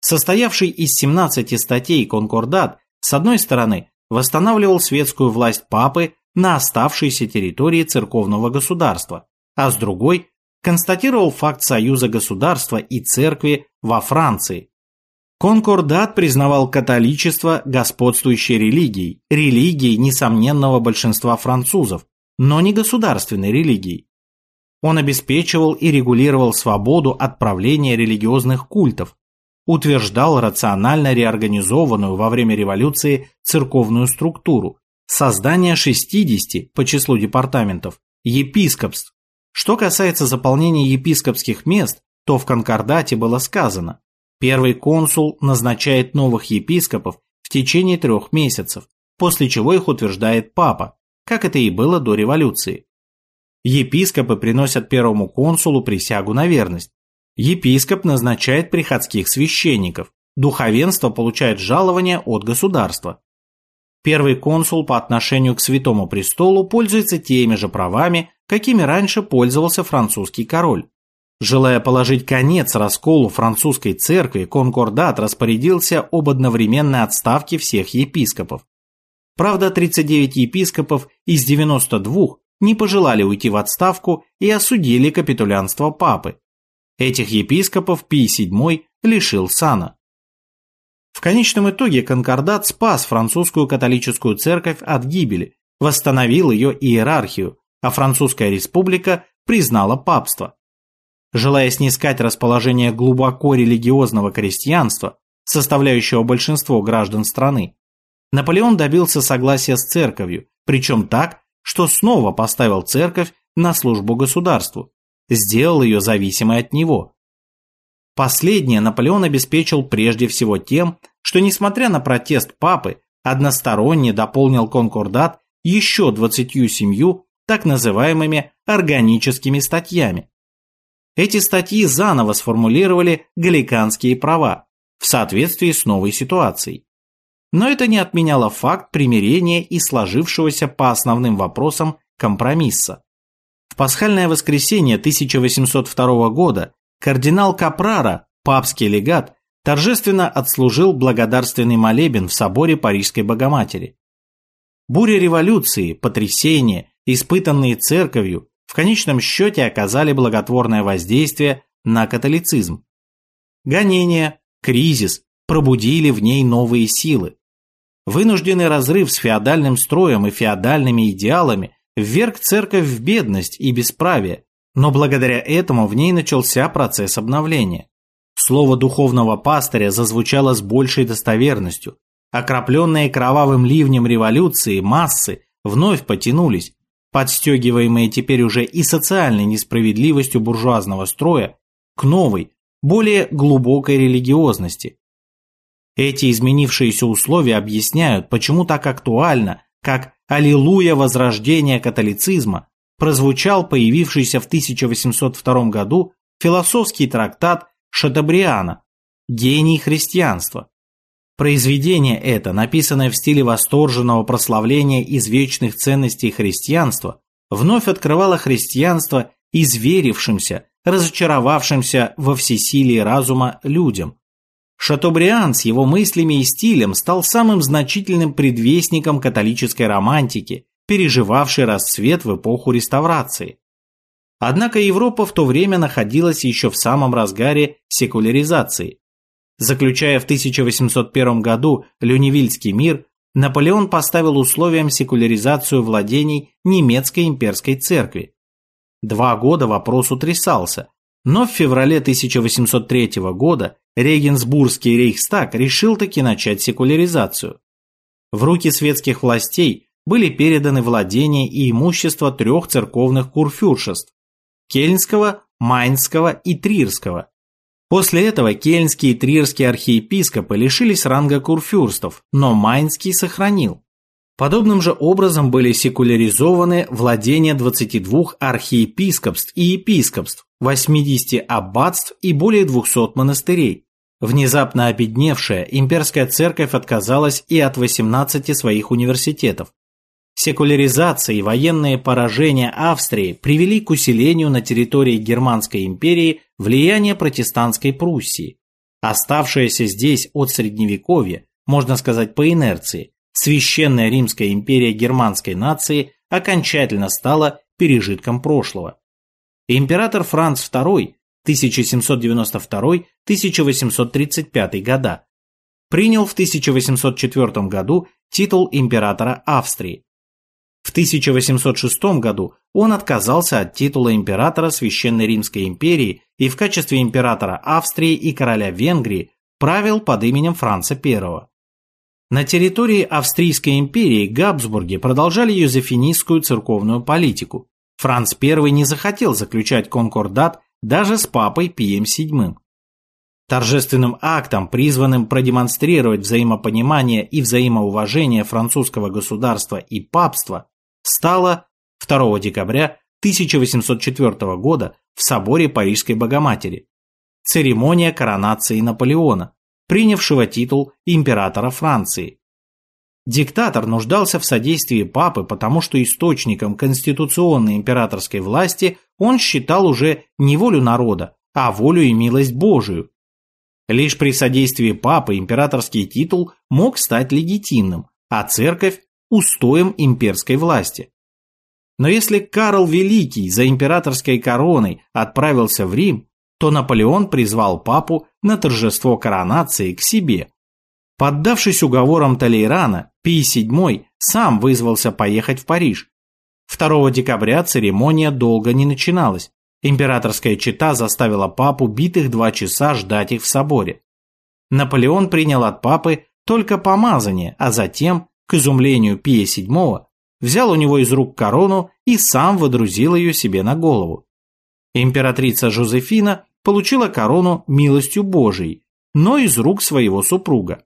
Состоявший из 17 статей конкордат, с одной стороны, восстанавливал светскую власть папы на оставшейся территории церковного государства, а с другой констатировал факт союза государства и церкви во Франции. Конкордат признавал католичество господствующей религией, религией несомненного большинства французов, но не государственной религией. Он обеспечивал и регулировал свободу отправления религиозных культов, утверждал рационально реорганизованную во время революции церковную структуру, создание 60 по числу департаментов епископств. Что касается заполнения епископских мест, то в конкордате было сказано, первый консул назначает новых епископов в течение трех месяцев, после чего их утверждает папа, как это и было до революции. Епископы приносят первому консулу присягу на верность. Епископ назначает приходских священников. Духовенство получает жалование от государства. Первый консул по отношению к Святому Престолу пользуется теми же правами, какими раньше пользовался французский король. Желая положить конец расколу французской церкви, конкордат распорядился об одновременной отставке всех епископов. Правда, 39 епископов из 92 не пожелали уйти в отставку и осудили капитулянство папы. Этих епископов Пий VII лишил сана. В конечном итоге конкордат спас французскую католическую церковь от гибели, восстановил ее иерархию, а Французская республика признала папство. Желая снискать расположение глубоко религиозного крестьянства, составляющего большинство граждан страны, Наполеон добился согласия с церковью, причем так, что снова поставил церковь на службу государству, сделал ее зависимой от него, Последнее Наполеон обеспечил прежде всего тем, что, несмотря на протест папы, односторонне дополнил конкордат еще 27 так называемыми органическими статьями. Эти статьи заново сформулировали галиканские права в соответствии с новой ситуацией. Но это не отменяло факт примирения и сложившегося по основным вопросам компромисса. В пасхальное воскресенье 1802 года Кардинал Капрара, папский легат, торжественно отслужил благодарственный молебен в соборе Парижской Богоматери. Буря революции, потрясения, испытанные церковью, в конечном счете оказали благотворное воздействие на католицизм. Гонения, кризис пробудили в ней новые силы. Вынужденный разрыв с феодальным строем и феодальными идеалами вверг церковь в бедность и бесправие, но благодаря этому в ней начался процесс обновления. Слово духовного пастыря зазвучало с большей достоверностью. Окропленные кровавым ливнем революции массы вновь потянулись, подстегиваемые теперь уже и социальной несправедливостью буржуазного строя, к новой, более глубокой религиозности. Эти изменившиеся условия объясняют, почему так актуально как «Аллилуйя возрождения католицизма» прозвучал появившийся в 1802 году философский трактат Шатабриана «Гений христианства». Произведение это, написанное в стиле восторженного прославления извечных ценностей христианства, вновь открывало христианство изверившимся, разочаровавшимся во всесилии разума людям. Шатобриан с его мыслями и стилем стал самым значительным предвестником католической романтики, переживавшей расцвет в эпоху реставрации. Однако Европа в то время находилась еще в самом разгаре секуляризации. Заключая в 1801 году Люневильский мир, Наполеон поставил условием секуляризацию владений немецкой имперской церкви. Два года вопрос утрясался, но в феврале 1803 года Регенсбургский рейхстаг решил таки начать секуляризацию. В руки светских властей были переданы владения и имущество трех церковных курфюршеств – Кельнского, Майнского и Трирского. После этого кельнские и трирские архиепископы лишились ранга курфюрстов, но Майнский сохранил. Подобным же образом были секуляризованы владения 22 архиепископств и епископств, 80 аббатств и более 200 монастырей. Внезапно обедневшая имперская церковь отказалась и от 18 своих университетов. Секуляризация и военные поражения Австрии привели к усилению на территории Германской империи влияния протестантской Пруссии. Оставшаяся здесь от Средневековья, можно сказать по инерции, Священная Римская империя германской нации окончательно стала пережитком прошлого. Император Франц II 1792-1835 года принял в 1804 году титул императора Австрии. В 1806 году он отказался от титула императора Священной Римской империи и в качестве императора Австрии и короля Венгрии правил под именем Франца I. На территории Австрийской империи Габсбурги продолжали юзефинистскую церковную политику. Франц I не захотел заключать конкордат даже с папой Пием VII. Торжественным актом, призванным продемонстрировать взаимопонимание и взаимоуважение французского государства и папства, стало 2 декабря 1804 года в соборе Парижской Богоматери церемония коронации Наполеона, принявшего титул императора Франции. Диктатор нуждался в содействии папы, потому что источником конституционной императорской власти он считал уже не волю народа, а волю и милость Божию. Лишь при содействии папы императорский титул мог стать легитимным, а церковь – устоем имперской власти. Но если Карл Великий за императорской короной отправился в Рим, то Наполеон призвал папу на торжество коронации к себе. Поддавшись уговорам Толейрана, Пий VII сам вызвался поехать в Париж. 2 декабря церемония долго не начиналась. Императорская чета заставила папу битых два часа ждать их в соборе. Наполеон принял от папы только помазание, а затем, к изумлению Пия VII, взял у него из рук корону и сам водрузил ее себе на голову. Императрица Жозефина получила корону милостью Божией, но из рук своего супруга.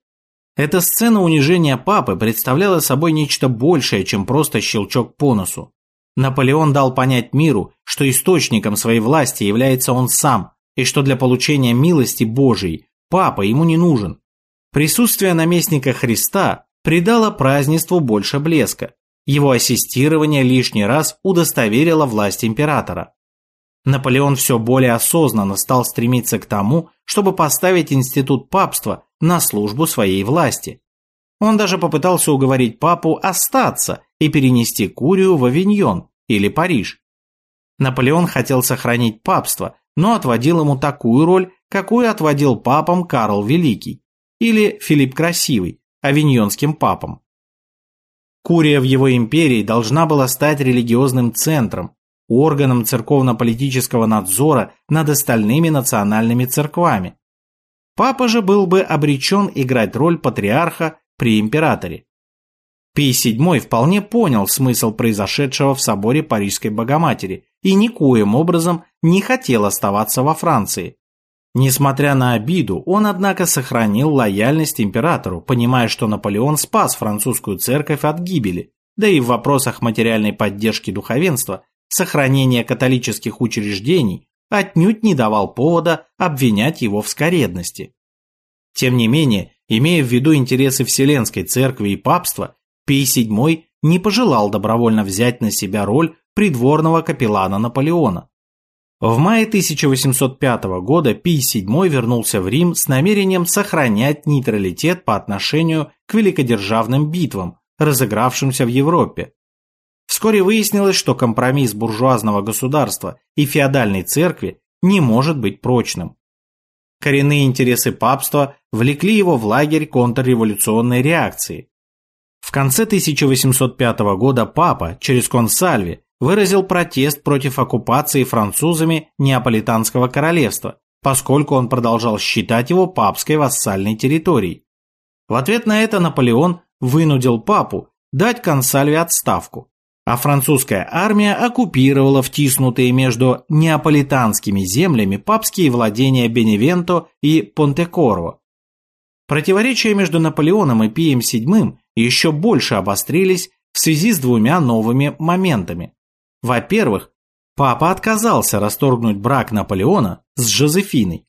Эта сцена унижения папы представляла собой нечто большее, чем просто щелчок по носу. Наполеон дал понять миру, что источником своей власти является он сам, и что для получения милости Божией папа ему не нужен. Присутствие наместника Христа придало празднеству больше блеска. Его ассистирование лишний раз удостоверило власть императора. Наполеон все более осознанно стал стремиться к тому, чтобы поставить институт папства на службу своей власти. Он даже попытался уговорить папу остаться и перенести Курию в Авиньон или Париж. Наполеон хотел сохранить папство, но отводил ему такую роль, какую отводил папам Карл Великий или Филипп Красивый, авиньонским папам. Курия в его империи должна была стать религиозным центром, органом церковно-политического надзора над остальными национальными церквами. Папа же был бы обречен играть роль патриарха при императоре. Пий VII вполне понял смысл произошедшего в соборе Парижской Богоматери и никоим образом не хотел оставаться во Франции. Несмотря на обиду, он, однако, сохранил лояльность императору, понимая, что Наполеон спас французскую церковь от гибели, да и в вопросах материальной поддержки духовенства, сохранения католических учреждений отнюдь не давал повода обвинять его в скоредности. Тем не менее, имея в виду интересы Вселенской Церкви и папства, Пий VII не пожелал добровольно взять на себя роль придворного капеллана Наполеона. В мае 1805 года Пий VII вернулся в Рим с намерением сохранять нейтралитет по отношению к великодержавным битвам, разыгравшимся в Европе. Вскоре выяснилось, что компромисс буржуазного государства и феодальной церкви не может быть прочным. Коренные интересы папства влекли его в лагерь контрреволюционной реакции. В конце 1805 года папа через консальви выразил протест против оккупации французами Неаполитанского королевства, поскольку он продолжал считать его папской вассальной территорией. В ответ на это Наполеон вынудил папу дать консальве отставку, а французская армия оккупировала втиснутые между неаполитанскими землями папские владения Беневенто и Понтекорво. Противоречия между Наполеоном и Пием VII еще больше обострились в связи с двумя новыми моментами. Во-первых, папа отказался расторгнуть брак Наполеона с Жозефиной.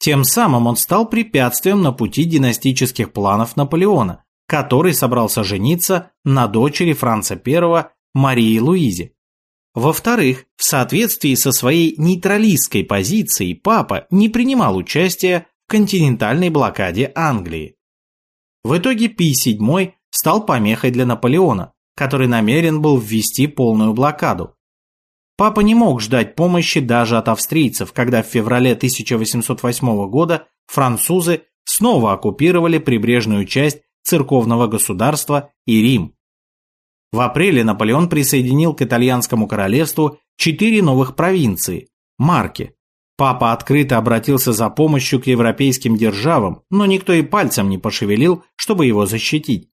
Тем самым он стал препятствием на пути династических планов Наполеона, который собрался жениться на дочери Франца I Марии Луизе. Во-вторых, в соответствии со своей нейтралистской позицией папа не принимал участия в континентальной блокаде Англии. В итоге Пий VII стал помехой для Наполеона, который намерен был ввести полную блокаду. Папа не мог ждать помощи даже от австрийцев, когда в феврале 1808 года французы снова оккупировали прибрежную часть церковного государства и Рим. В апреле Наполеон присоединил к итальянскому королевству четыре новых провинции – Марки. Папа открыто обратился за помощью к европейским державам, но никто и пальцем не пошевелил, чтобы его защитить.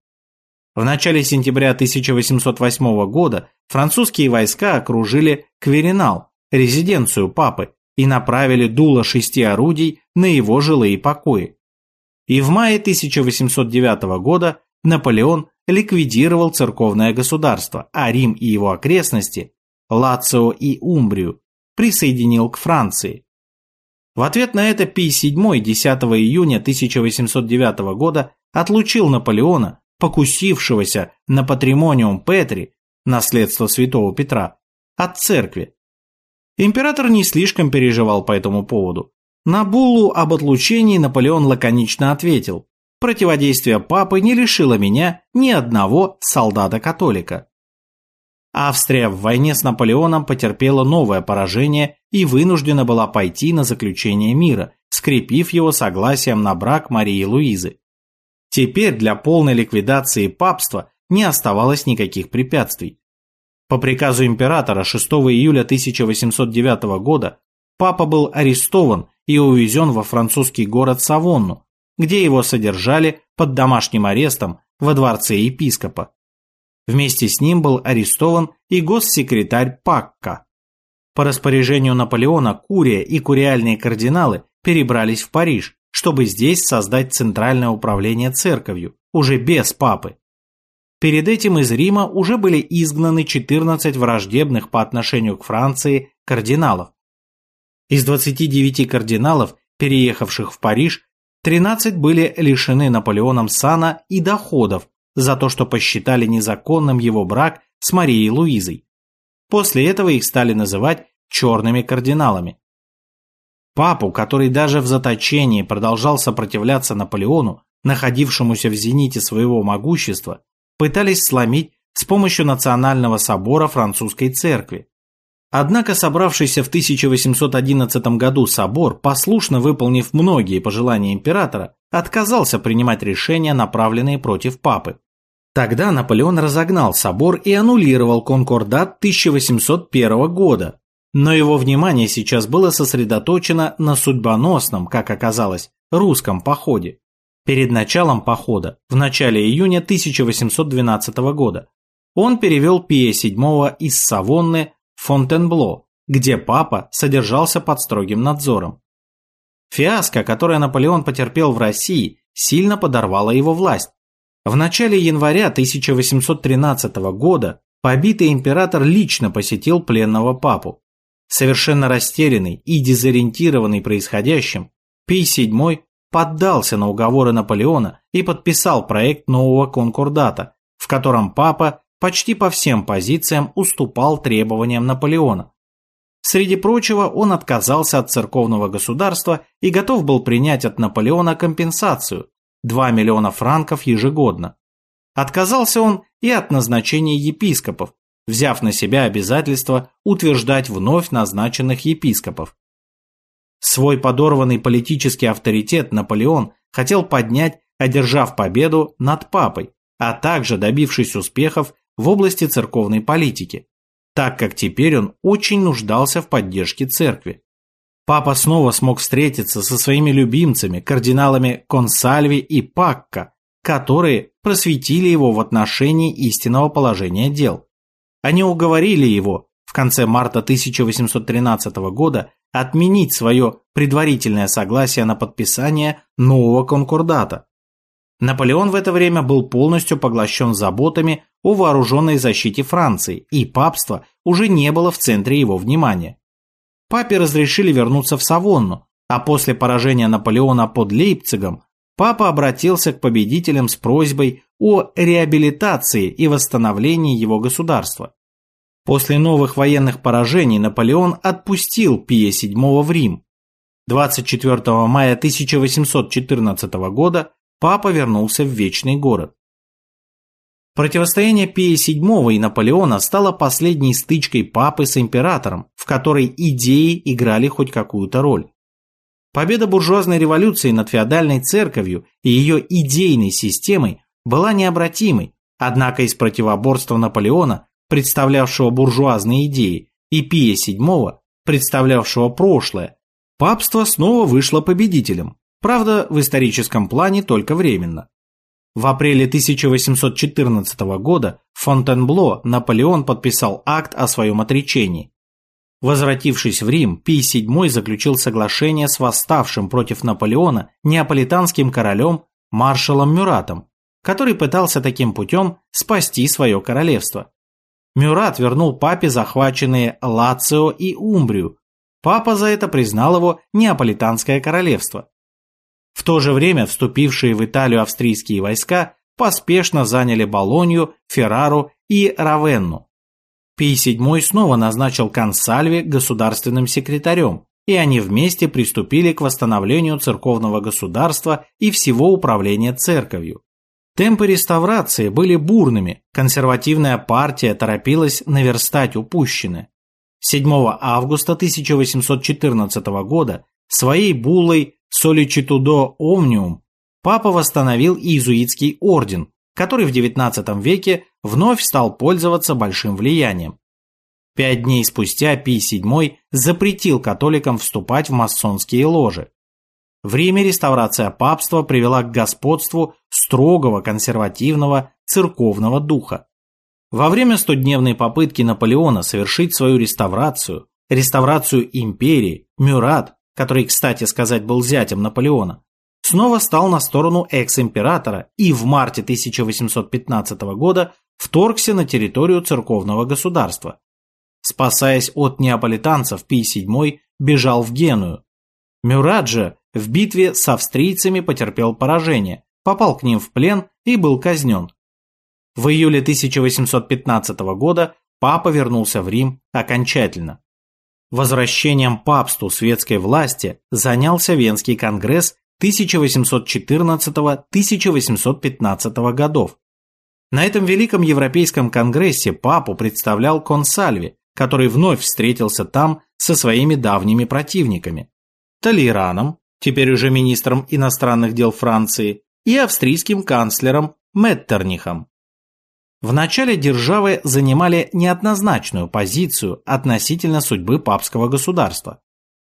В начале сентября 1808 года французские войска окружили Кверинал, резиденцию папы, и направили дуло шести орудий на его жилые покои. И в мае 1809 года Наполеон ликвидировал церковное государство, а Рим и его окрестности, Лацио и Умбрию, присоединил к Франции. В ответ на это Пий VII 10 июня 1809 года отлучил Наполеона покусившегося на патримониум Петри, наследство святого Петра, от церкви. Император не слишком переживал по этому поводу. На буллу об отлучении Наполеон лаконично ответил «Противодействие папы не лишило меня ни одного солдата-католика». Австрия в войне с Наполеоном потерпела новое поражение и вынуждена была пойти на заключение мира, скрепив его согласием на брак Марии Луизы. Теперь для полной ликвидации папства не оставалось никаких препятствий. По приказу императора 6 июля 1809 года папа был арестован и увезен во французский город Савонну, где его содержали под домашним арестом во дворце епископа. Вместе с ним был арестован и госсекретарь Пакка. По распоряжению Наполеона Курия и куриальные кардиналы перебрались в Париж, чтобы здесь создать центральное управление церковью, уже без папы. Перед этим из Рима уже были изгнаны 14 враждебных по отношению к Франции кардиналов. Из 29 кардиналов, переехавших в Париж, 13 были лишены Наполеоном сана и доходов за то, что посчитали незаконным его брак с Марией Луизой. После этого их стали называть черными кардиналами. Папу, который даже в заточении продолжал сопротивляться Наполеону, находившемуся в зените своего могущества, пытались сломить с помощью Национального собора французской церкви. Однако собравшийся в 1811 году собор, послушно выполнив многие пожелания императора, отказался принимать решения, направленные против папы. Тогда Наполеон разогнал собор и аннулировал конкордат 1801 года, но его внимание сейчас было сосредоточено на судьбоносном, как оказалось, русском походе. Перед началом похода, в начале июня 1812 года, он перевел Пия VII из Савонны Фонтенбло, где папа содержался под строгим надзором. Фиаско, которое Наполеон потерпел в России, сильно подорвало его власть. В начале января 1813 года побитый император лично посетил пленного папу. Совершенно растерянный и дезориентированный происходящим, Пий VII поддался на уговоры Наполеона и подписал проект нового конкордата, в котором папа почти по всем позициям уступал требованиям Наполеона. Среди прочего, он отказался от церковного государства и готов был принять от Наполеона компенсацию – 2 миллиона франков ежегодно. Отказался он и от назначения епископов, взяв на себя обязательство утверждать вновь назначенных епископов. Свой подорванный политический авторитет Наполеон хотел поднять, одержав победу над папой, а также добившись успехов в области церковной политики так как теперь он очень нуждался в поддержке церкви. Папа снова смог встретиться со своими любимцами, кардиналами Консальви и Пакка, которые просветили его в отношении истинного положения дел. Они уговорили его в конце марта 1813 года отменить свое предварительное согласие на подписание нового конкордата. Наполеон в это время был полностью поглощен заботами о вооруженной защите Франции, и папство уже не было в центре его внимания. Папе разрешили вернуться в Савонну, а после поражения Наполеона под Лейпцигом папа обратился к победителям с просьбой о реабилитации и восстановлении его государства. После новых военных поражений Наполеон отпустил Пия VII в Рим. 24 мая 1814 года папа вернулся в Вечный город. Противостояние Пия VII и Наполеона стало последней стычкой папы с императором, в которой идеи играли хоть какую-то роль. Победа буржуазной революции над феодальной церковью и ее идейной системой была необратимой, однако из противоборства Наполеона, представлявшего буржуазные идеи, и Пия VII, представлявшего прошлое, папство снова вышло победителем, правда в историческом плане только временно. В апреле 1814 года в Фонтенбло Наполеон подписал акт о своем отречении. Возвратившись в Рим, Пий VII заключил соглашение с восставшим против Наполеона неаполитанским королем маршалом Мюратом, который пытался таким путем спасти свое королевство. Мюрат вернул папе захваченные Лацио и Умбрию. Папа за это признал его неаполитанское королевство. В то же время вступившие в Италию австрийские войска поспешно заняли Болонью, Феррару и Равенну. Пий VII снова назначил Консальви государственным секретарем, и они вместе приступили к восстановлению церковного государства и всего управления церковью. Темпы реставрации были бурными, консервативная партия торопилась наверстать упущенное. 7 августа 1814 года своей буллой Sollicitudo Omnium папа восстановил иезуитский орден, который в XIX веке вновь стал пользоваться большим влиянием. Пять дней спустя Пий VII запретил католикам вступать в масонские ложи. В Риме реставрация папства привела к господству строгого консервативного церковного духа. Во время стодневной попытки Наполеона совершить свою реставрацию, реставрацию империи, Мюрат который, кстати сказать, был зятем Наполеона, снова стал на сторону экс-императора и в марте 1815 года вторгся на территорию церковного государства. Спасаясь от неаполитанцев, Пий VII бежал в Геную. Мюрат в битве с австрийцами потерпел поражение, попал к ним в плен и был казнен. В июле 1815 года папа вернулся в Рим окончательно. Возвращением папству светской власти занялся Венский конгресс 1814-1815 годов. На этом великом европейском конгрессе папу представлял Консальви, который вновь встретился там со своими давними противниками – Толейраном, теперь уже министром иностранных дел Франции, и австрийским канцлером Меттернихом. В начале державы занимали неоднозначную позицию относительно судьбы папского государства.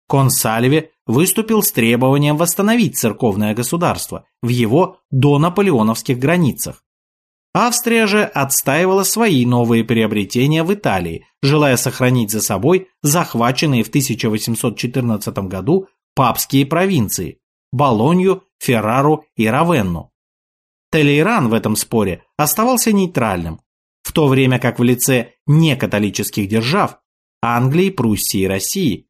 Консальви выступил с требованием восстановить церковное государство в его донаполеоновских границах. Австрия же отстаивала свои новые приобретения в Италии, желая сохранить за собой захваченные в 1814 году папские провинции – Болонью, Феррару и Равенну. Толейран в этом споре оставался нейтральным, в то время как в лице некатолических держав Англии, Пруссии и России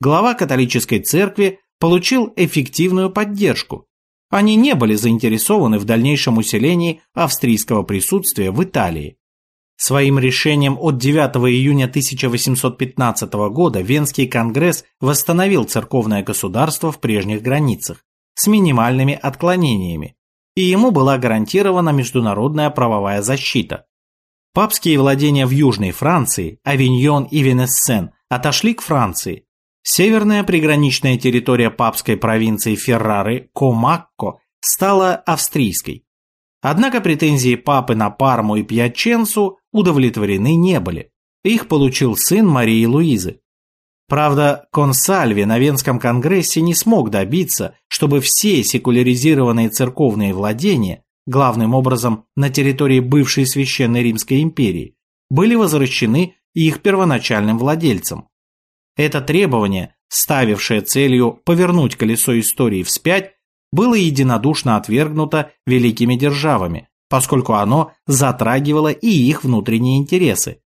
глава католической церкви получил эффективную поддержку. Они не были заинтересованы в дальнейшем усилении австрийского присутствия в Италии. Своим решением от 9 июня 1815 года Венский конгресс восстановил церковное государство в прежних границах с минимальными отклонениями, и ему была гарантирована международная правовая защита. Папские владения в Южной Франции, Авиньон и Венессен, отошли к Франции. Северная приграничная территория папской провинции Феррары, Комакко, стала австрийской. Однако претензии папы на Парму и Пьяченцу удовлетворены не были. Их получил сын Марии Луизы. Правда, Консальви на Венском конгрессе не смог добиться, чтобы все секуляризированные церковные владения главным образом на территории бывшей Священной Римской империи, были возвращены их первоначальным владельцам. Это требование, ставившее целью повернуть колесо истории вспять, было единодушно отвергнуто великими державами, поскольку оно затрагивало и их внутренние интересы.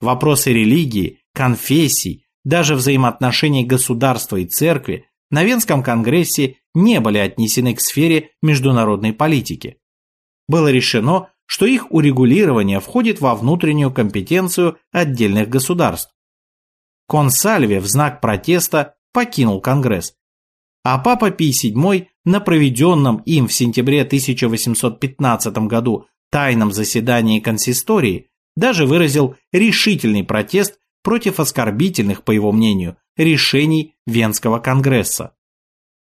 Вопросы религии, конфессий, даже взаимоотношений государства и церкви на Венском конгрессе не были отнесены к сфере международной политики было решено, что их урегулирование входит во внутреннюю компетенцию отдельных государств. Консальви в знак протеста покинул Конгресс, а Папа Пий VII на проведенном им в сентябре 1815 году тайном заседании консистории даже выразил решительный протест против оскорбительных, по его мнению, решений Венского конгресса.